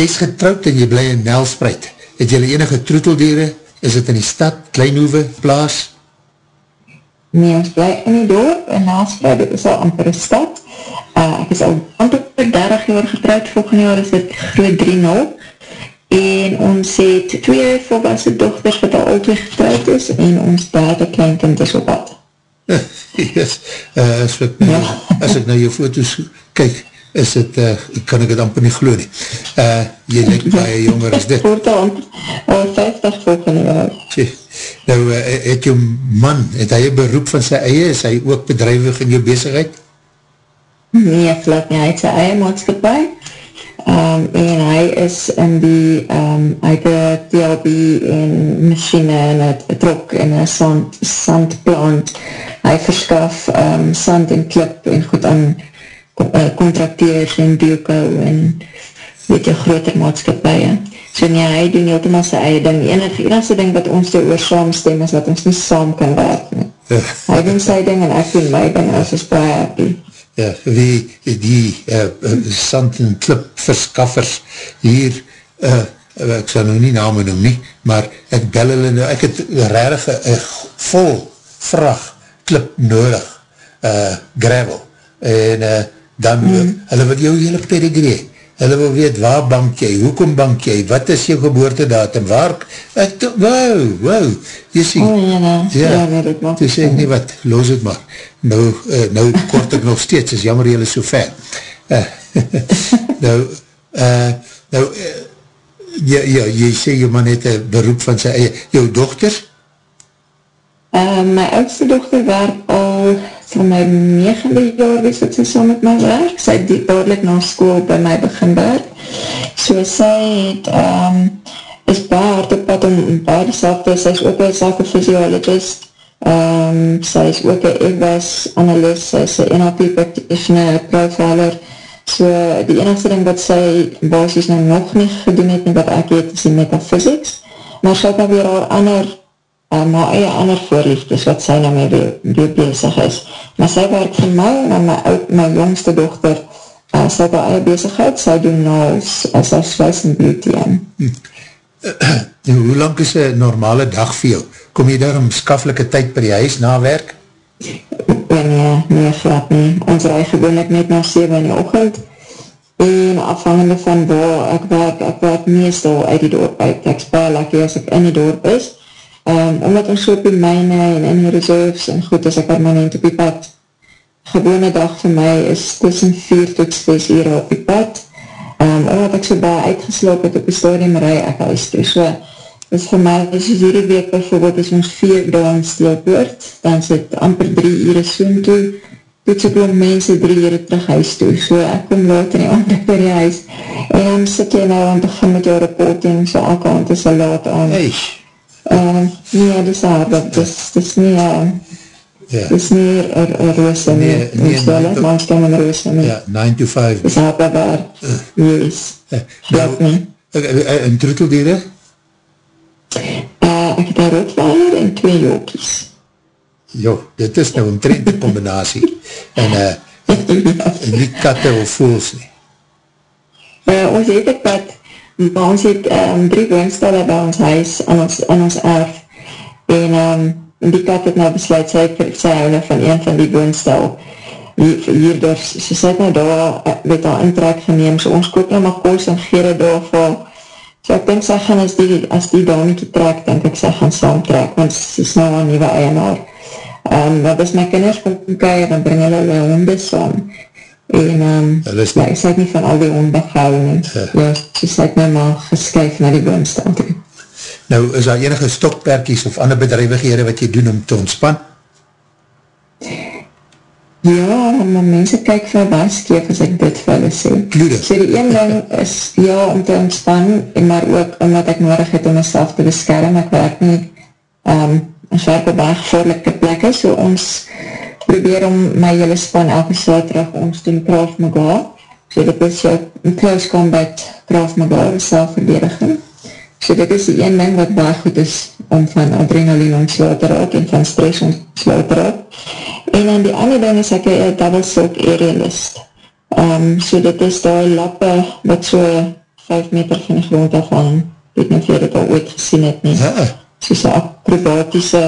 Jy is getrouwd en jy bly in Nelspreid. Het jy enige troeteldeere? Is het in die stad, Kleinhoeve, Plaas? Nee, ons bly in die dorp en Nelspreid, dit is al amper een stad. Uh, ek is al amper 30 jaar getrouwd, volgende jaar is dit groot 3-0. En ons het twee volwassen dochters wat al altyd getrouwd is en ons derde kleinkind is op pad. yes. uh, as, ek nou, ja. as ek nou jou foto's kyk, is het, uh, kan ek het amper nie glo nie. Uh, jy lyk baie jonger as dit. Voort al, al 50 volgende jaar. Nou, uh, het jou man, het hy een beroep van sy eie, is hy ook bedrijwig in jou bezigheid? Nee, vlak nie, hy het sy eie maatskapie, um, en hy is in die, um, hy het een TLB en machine en een trok en een sand, sandplant, hy verskaf um, sand en klip en goed aan contracteers en Bioko en weet jy, groter maatskapie. So nee, hy doen heel te maar sy eie ding. Die enige, enige ding wat ons te oor saamstem is dat ons nie saam kan werk. Ja. Hy doen sy ding en ek doen my ding en ons is baie happy. Ja, wie die uh, sand en klip verskaffers hier, uh, ek sal nou nie name noem nie, maar ek bel hulle nou, ek het rarig uh, vol vraag klip nodig, uh, gravel, en uh, dan mm. hulle wil jou hele pedigree, hulle wil weet waar bank jy, hoekom bank jy, wat is jou geboortedatum, waar, ek, wow, wow, jy sê, oh, ja, ja, ja, ja, toe sê ek nie wat, los het maar, nou, uh, nou kort ek nog steeds, is jammer jy is so ver, uh, nou, uh, nou, uh, ja, ja, jy sê jou man het een beroep van sy eie, jou dochters? Uh, my oudste dochter werk al van my negende jaar wees wat sy saam met my werk. Sy het die dadelijk na school by my begin werk. So sy het, um, is baie hard op pad om baie die sakte, sy is ook een sakte physiologist, um, sy is ook een EBS analyst, sy is een NLP practitioner, profiler, so die enigste ding wat sy basis nou nog nie gedoen het, nie wat ek het, is die metaphysics, maar sy het nou weer al ander uh, maar eie ander voorliefdes wat sy nou mee weer bezig is. Maar sy werk vir my en my, my jongste dochter, uh, sy het al eie bezigheid, sy doen nou as, as Swiss and Beauty in. Hm. Uh, hoe lang is een normale dag vir jou? Kom jy daar om skaffelike tyd per die huis na werk? Nee, nee, vlak nie. Ons rij gewoonlik net na 7 in die ochend, en afhangende van waar ek werk, ek werk meestal uit die dorp uit. Ek spaar lekker as ek in die dorp is, um, omdat ons so op die myne en in reserves en goed is ek permanent op die pad. Gewone dag vir my is tussen 4 tot 6 uur op die pad, um, omdat ek so baie uitgesloop het op die stadium rij ek huis toe. So, is vir my, is hierdie week bijvoorbeeld is ons 4 dagen in Stilpoort, dan sit amper 3 uur soon toe, toets ek om mense 3 uur terug huis toe. So, ek kom laat in die ander per die huis, en dan sit jy nou aan begin met jou reporting, so elke hand is al laat aan. Eish. Uh, nee, dis haar, dat is, dis nie, ja. dis nie roos nee, stelle, maar ons kan een roos in. Ja, 9 to 5. Dis haar. Uh, nou, en troeteldiere? Uh, ek het en twee jokies. Jo, dit is nou een trende combinatie. en, uh, en nie katte of voels nie. Uh, ons het een kat, maar ons het um, drie woonstelle by ons huis in ons, in ons erf. En um, die kat het nou besluit sy, sy houne van een van die woonstel. Hierdoor, sy sy het nou daar met haar intrek geneem, so ons koop nou maar koos en gere daar vir so ek denk sy gaan as die, as die damiekie trek, denk ek sy gaan saam trek, want sy is nou een nieuwe eienaar. Um, wat is my kinders kom kyk en bring hulle hulle honde saam en um, ja, ek sê nie van al die onbehouden ja. ja, sy het nou maar geskyf na die woonstel toe. Nou, is daar enige stokperkies of ander bedrijvighede wat jy doen om te ontspan? Ja, maar mense kyk vir baie skeef as ek dit vir hulle sê. Kloede. So die een ding is, ja, om te ontspan, maar ook omdat ek nodig het om myself te beskerm, ek werk nie, um, ons werk op baie gevaarlike plekke, so ons probeer om my hele span elke saterdag ons doen Krav Maga. So dit is jou close combat Krav Maga, selfverdediging. So dit is die een ding wat baie goed is om van adrenaline ontslaan te raak en van stress ontslaan te raak. En dan die ander ding is ek een double silk aerialist. Um, so dit is die lappe wat so 5 meter van die grond af aan, weet nie of jy dit al ooit gesien het nie. Ja. Soos een acrobatische,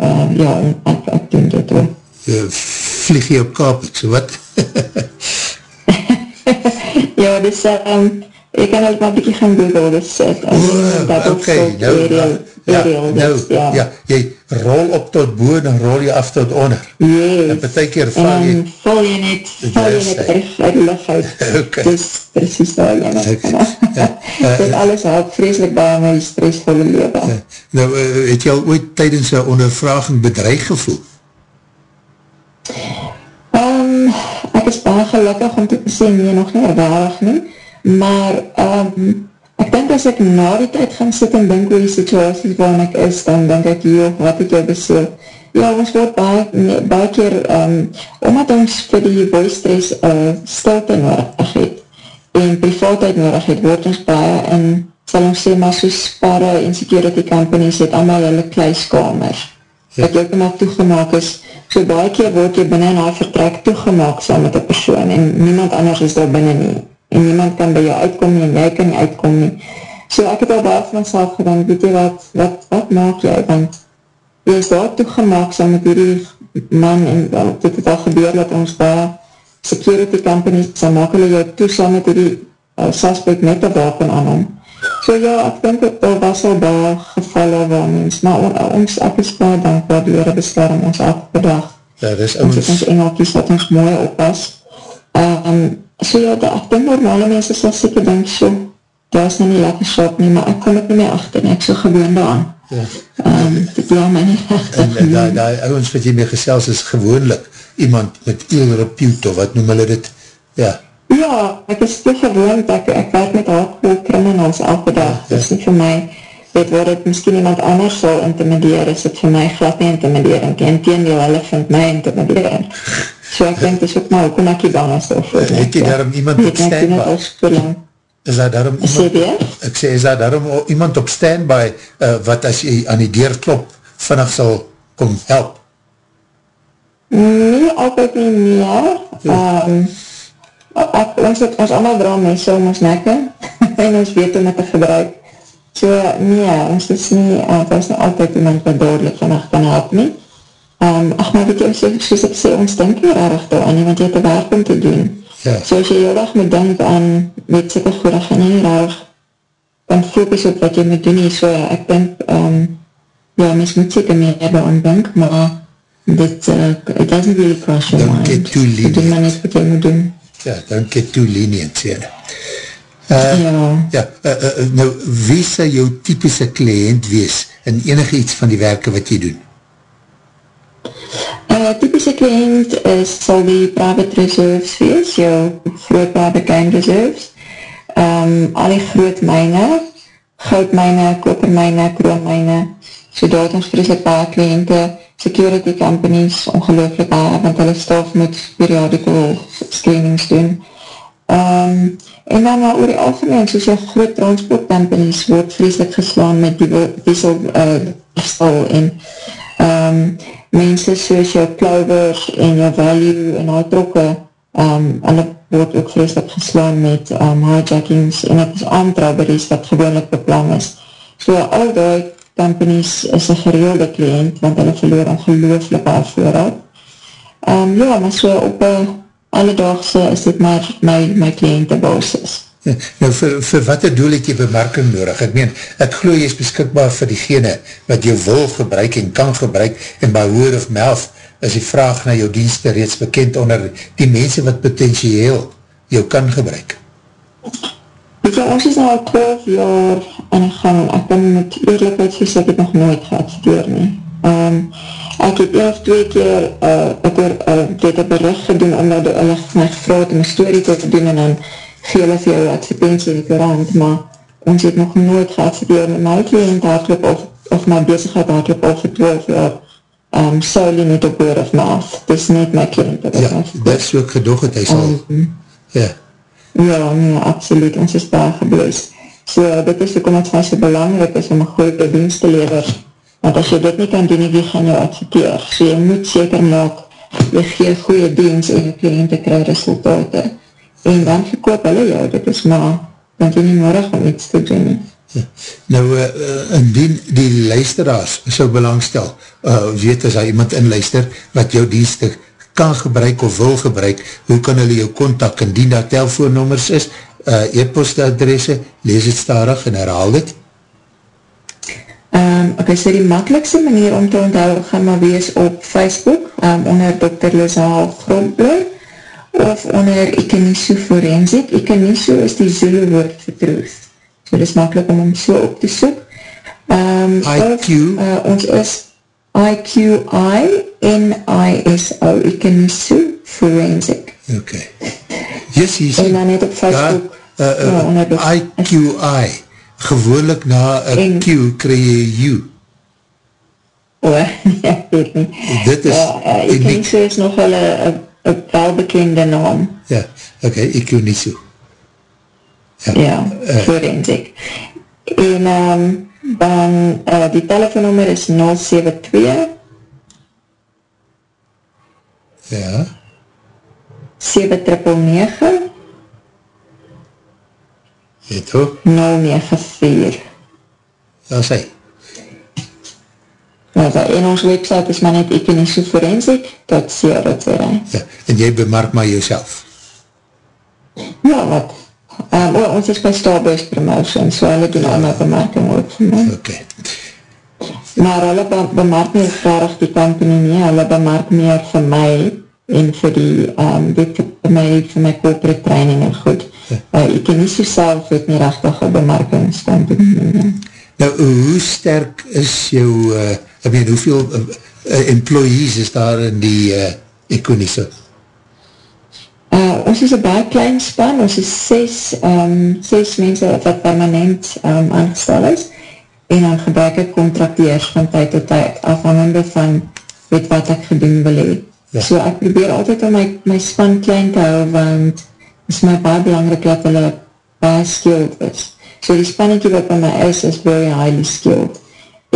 uh, ja, ek, ek doen dit ook. Uh, vlieg jy op kaap, so wat? ja, dus um, ek kan ook maar bykie gaan google, dus um, oh, ok, nou, aerial, ja, aerial, nou, dus, ja. ja, jy rol op tot boe, dan rol jy af tot onder. Yes. En betek keer val en jy... dan val jy net, val jy net echt uit die lucht uit. Ok. Dus precies daar jy net. Ok. Ja, uh, Dit alles help vreselik baie met die stressvolle leven. Nou, uh, het jy al ooit tydens een ondervraging bedreig gevoel? Um, ek is baie gelukkig om te sê, nee, nog nie ervarig nie, maar um, ek denk as ek na die tyd gaan sit en denk oor die situaties waarin ek is, dan denk ek, joh, wat het jy beseel? Ja, ons word baie, nee, baie keer, um, omdat ons vir die voice stress uh, stilte nodig het, en privaatheid nodig het, word ons baie en sal ons sê, maar soos sparre en security companies het allemaal hulle kluiskamers, ja. wat heeltemaal toegemaak is, so baie keer word jy binnen in haar vertrek toegemaak saam met die persoon en niemand anders is daar binnen nie en niemand kan by jou uitkom nie en jy kan nie uitkom nie. So ek het al baie van myself gedaan, weet jy wat, wat, wat maak jy, want jy is daar toegemaak saam met hierdie man en wel, dit het al gebeur dat ons baie security companies, dan maak hulle jou toe saam met hierdie uh, suspect met die wapen aan hom. So ja, ek denk dat daar was al baie gevalle waar mens, maar on, ons ek is baie dankbaar die Heere beskerm ons elke dag. Ja, dis Ons ons... het ons engelkies wat ons mooi oppas. Um, so ja, da, ek denk normale mense sal seker denk so, daar is nou nie lekker shop nie, maar ek kom het nie meer achter nie, ek so gewoon daan. Ja. Um, dit laat my nie echt En die, die ouwens wat jy mee gesels is gewoonlik iemand met ill repute of wat noem hulle dit? Ja, Ja, ek is te gewoond, ek, ek werk met hardcore criminals elke dag, Ja, ja. dit is nie vir my, weet waar het miskien iemand anders sal intimideer, is het vir my glad nie intimiderend, en teendeel, hulle vind my intimiderend. So ek denk, dis ook maar, hoe kon ek die bang is daarvoor? Het jy daarom iemand op standby? is daar daarom iemand, ek sê, is daar daarom iemand op standby uh, wat as jy aan die deur klop, vanaf sal kom help? Nie altyd nie meer. Um, ek, ons het ons allemaal dra mense om ons nekke en ons weet om het te gebruik. So nee, ons is nie, uh, daar is nie altyd iemand wat dadelijk vannacht kan help nie. Um, ach, maar weet jy, soos, soos ek sê, ons denk hier erg daar aan, want jy het een werk om te doen. Ja. So as jy heel dag moet denk aan, weet dan gaan jy nie raar kan focus op wat jy moet doen nie. So ek denk, um, ja, mens moet seker meer daaraan denk, maar dit, uh, it doesn't really cross your Don't mind. get too Jy doen maar lenient. net wat jy moet doen. Ja, don't get too lenient, sê hulle. Uh, ja. Ja, uh, uh, nou, wie sal jou typische cliënt wees in enige iets van die werke wat jy doen? Uh, typische cliënt is, sal die private reserves wees, jou groot private game reserves, um, al die groot myne, goudmyne, kopermyne, kroonmyne, so daar het ons vreselik baie cliënte, security companies, ongelooflik baie, want hulle staf moet periodical screenings doen. Um, en dan maar oor die algemeen, soos jou groot transport companies word vreselik geslaan met die diesel uh, stal en um, mense soos jou Clovers en jou Value en die trokke, um, hulle word ook vreselik geslaan met um, hijackings en het is aantrabberies wat gewoonlik beplan is. So al die companies is een gereelde kliënt, want hulle verloor ongelooflik baie voorraad. Um, ja, maar so op een alledaagse is dit maar my, my kliëntebasis. Ja, Nou, vir, vir wat er doel het jy bemarking nodig? Ek meen, ek glo jy is beskikbaar vir diegene wat jy wil gebruik en kan gebruik en by word of mouth is die vraag na jou dienste reeds bekend onder die mense wat potentieel jou kan gebruik. Weet jy, ons is nou al 12 jaar in die gang, ek kan met eerlijkheid sê, ek het nog nooit geadverteer nie. Um, ek het een of twee keer, uh, ek oor, uh, het een bericht gedoen, omdat hulle my gevraagd om een story te doen, en dan gee hulle vir jou advertentie in die korant, maar ons het nog nooit geadverteer nie. My kliënt hardloop of, of my bezigheid hardloop al vir 12 jaar, um, solely net op word of mouth. Dis net my kliënt. Ja, dit is ook gedoog het hy sal. Um, Ja, Ja, nee, absoluut, ons is baie gebloos. So, dit is ook omdat het so belangrijk is om een goeie dienst te lever. Want as jy dit nie kan doen, wie gaan jou adverteer? So, jy moet seker maak, jy gee goeie dienst en jy kliënte krijg resultate. En dan verkoop hulle jou, dit is maar want jy nie nodig om iets te doen. Nou, uh, indien die luisteraars so belangstel, uh, weet as hy iemand inluister, wat jou dienste kan gebruik of wil gebruik, hoe kan hulle jou contact, indien daar telefoonnummers is, uh, e-postadresse, lees het starig en herhaal dit? Um, ok, so die makkelijkste manier om te onthou gaan maar wees op Facebook, um, onder Dr. Lizaal Grompler, of onder Ikenisu Forensic. Ikenisu is die Zulu woord vir truth. So dit is makkelijk om hom so op te soek. Um, IQ? Of, uh, ons is I-Q-I-N-I-S-O Ikenisu Forensic. Ok. Yes, sê. En dan net op Facebook. Uh, uh, ja. IQI. Gewoonlik na een En- Q krijg jy U. O, ja, weet nie. Dit is ja, uh, uniek. Ikenisu is nog wel een een welbekende naam. Ja, ok, jou nie so. Ja, eh. forensic. En um, dan uh, die telefoonnummer is 072 Ja, 799 het ho, 094. daar sê. Nou, dat- en ons website is maar net ikenisoforensic.co.za Ja, en jy bemark maar jouself. Ja, wat? Um, o, ons is by Starburst Promotion, so hulle doen allemaal bemerking ook vir my. Ok, Maar hulle be bemerk nie graag die company nie, hulle bemerk meer vir my en vir die, um, weet vir my, vir my corporate training en goed. Uh, ek ken nie so self, het nie rechtig een bemerkingscompany nie. nou hoe sterk is jou, uh, ek meen, hoeveel uh, uh, employees is daar in die uh, Econise? Uh, ons is een baie klein span, ons is ses, um, ses mense wat permanent um, aangestel is, en dan gebruik ek contracteers van tyd tot tyd, afhangende van weet wat ek gedoen wil hee. Ja. So ek probeer altyd om my, my span klein te hou, want is my baie belangrijk dat hulle baie skilled is. So die spannetjie wat by my is, is very highly skilled.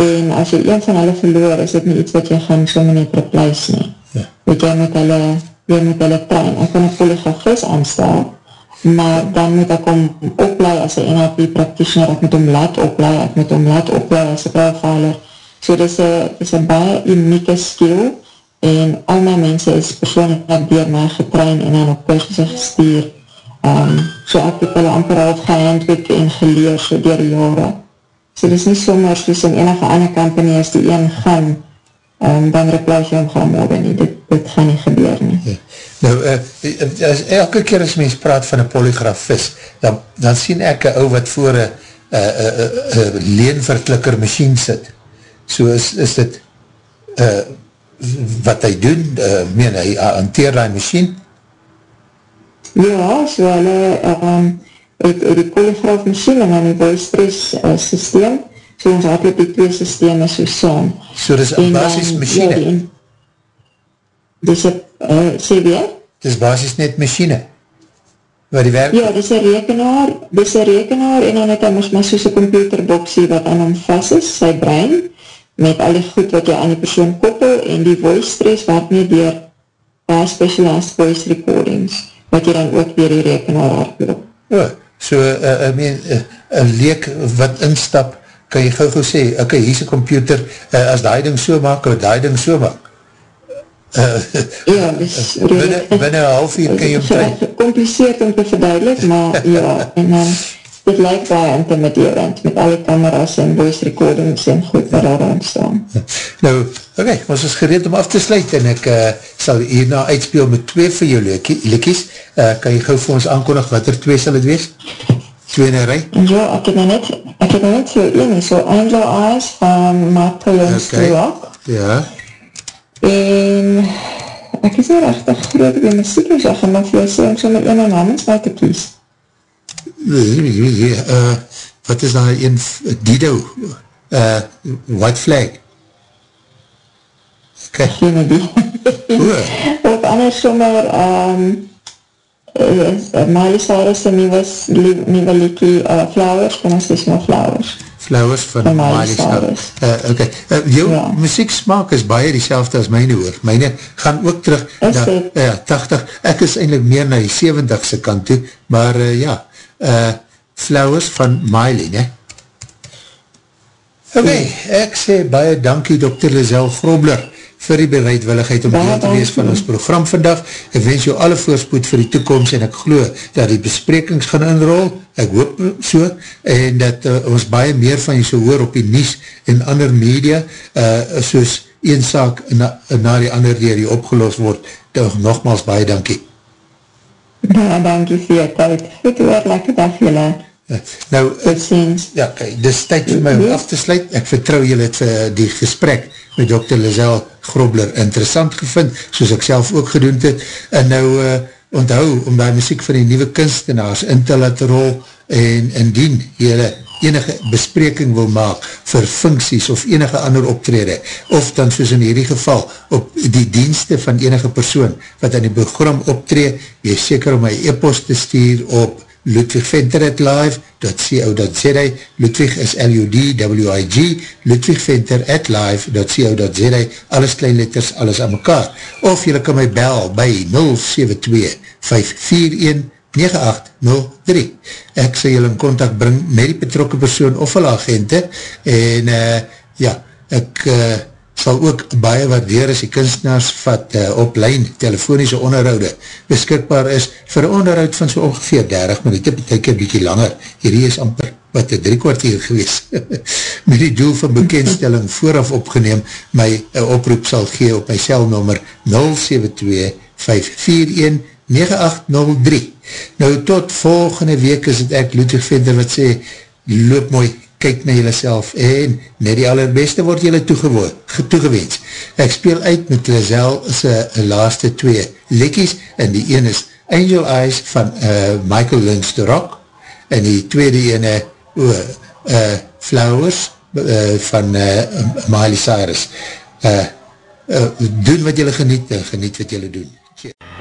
En as jy een van hulle verloor, is dit nie iets wat jy gaan sommer net replace nie. Ja. Weet jy moet hulle, jy moet hulle trein. Ek kan een polygrafis aanstel, maar dan moet ek om oplei as een NLP practitioner, ek moet om laat oplei, ek moet om laat oplei as een profiler. So dit is een, is baie unieke skill, en al my mense is persoonlijk door my getrein en dan op kursusse gestuur. Um, so ek het hulle amper al gehandwik en geleer so door die jare. So dit is nie sommer soos in enige ander company as die een gaan, um, dan replace jy hom gaan morgen nie. Dit, dit gaan nie gebeur nie. Ja. Nou, uh, as, elke keer as mens praat van een polygrafist, dan, dan sien ek een ou wat voor een uh, uh, uh, leenverklikker machine sit. So is, is dit uh, wat hy doen, uh, meen hy uh, hanteer die machine? Ja, so hulle um, het, het die polygraaf machine en die voice stress uh, systeem, so ons had die twee systeme so saam. So dis een En dan- basis machine? Ja, die, dis een, uh, sê weer? Dis basis net machine? Wat die werk? Ja, dis een rekenaar, dis een rekenaar en dan het hy ons maar soos een computerboksie wat aan hom vast is, sy brein, met al die goed wat jy aan die persoon koppel en die voice stress werk nie door baie specialized voice recordings, wat jy dan ook door die rekenaar hardloop. Oh, so, uh, I mean, uh, een leek wat instap, kan jy gauw gauw sê, ok, hier is een computer, uh, as die ding so maak, of die ding so maak. Uh, Ja, dis binnen, binnen een half uur kan jy hom trein. Gecompliceerd om te verduidelik, maar ja, en dan, dit lyk baie intimiderend, met alle cameras en voice recordings en goed wat daar aan staan. Nou, ok, ons is gereed om af te sluit en ek uh, sal hierna uitspeel met twee vir jou liekies. Uh, kan jy gauw vir ons aankondig wat er twee sal het wees? Twee in een rij? Ja, ek het nou net, ek het nou net so een, so Angel Eyes van Mark Collins Ok. okay. Rock, Ja, en ek is nie rechtig groot op die muziek, dus ek gaan maar vir jou sê om so met een namens my te kies. uh, wat is daar een, Dido, uh, White Flag. Ok, Geen idee. of anders sommer, um, uh, Miley Cyrus en nieuwe, liekie uh, Flowers, kom ons dis maar Flowers. Flowers van Miley Cyrus. Uh, ok, uh, jou Ja. muzieksmaak is baie die selfde as myne hoor. Myne gaan ook terug Is na dit? ja, 80, ek is eindelijk meer na die 70ste kant toe, maar uh, ja, uh, Flowers van Miley, ne? Ok, ek sê baie dankie Dr. Lizelle Grobler vir die bereidwilligheid om deel te wees van ons program vandag. Ek wens jou alle voorspoed vir die toekomst en ek glo dat die besprekings gaan inrol, ek hoop so, en dat uh, ons baie meer van jy so hoor op die nies en ander media, uh, soos een saak na, na die ander dier die opgelost word. Toch nogmaals baie dankie. Ja, dankie vir jou tijd. Goed hoor, lekker dag jylle. Ja, nou, ja, kijk, dis tyd vir my om af te sluit. Ek vertrouw jylle het vir die gesprek met Dr. Lizelle Grobler interessant gevind, soos ek self ook gedoend het. En nou, uh, onthou, om die muziek van die nieuwe kunstenaars in te laat rol, en indien jylle enige bespreking wil maak vir funksies of enige ander optrede, of dan soos in hierdie geval, op die dienste van enige persoon, wat aan die program optree, jy is seker om my e-post te stuur op ludwigventer.live.co.za Ludwig is L-U-D-W-I-G ludwigventer at live.co.za alles klein letters, alles aan mekaar. Of jylle kan my bel by 072 541 9803 ek sal jylle in contact bring met die betrokke persoon of hulle agente en uh, ja, ek uh, sal ook baie waardeer as die kunstenaars wat uh, op lijn telefoniese onderhoude. Beskikbaar is vir onderhoud van so ongeveer 30 minuut, betek een bykie langer, hierdie is amper wat een drie kwartier gewees, met die doel van bekendstelling vooraf opgeneem, my uh, oproep sal gee op my celnummer 072 541 9803. Nou tot volgende week is het ek Ludwig Venter wat sê, loop mooi, kyk na jylle self en net die allerbeste word jylle toegewens. Ek speel uit met Lizelle sy laaste twee lekkies en die ene is Angel Eyes van uh, Michael Lynch de Rock en die tweede ene uh, uh, Flowers uh, van uh, Miley Cyrus. Uh, uh, doen wat jylle geniet en geniet wat jylle doen. Cheers.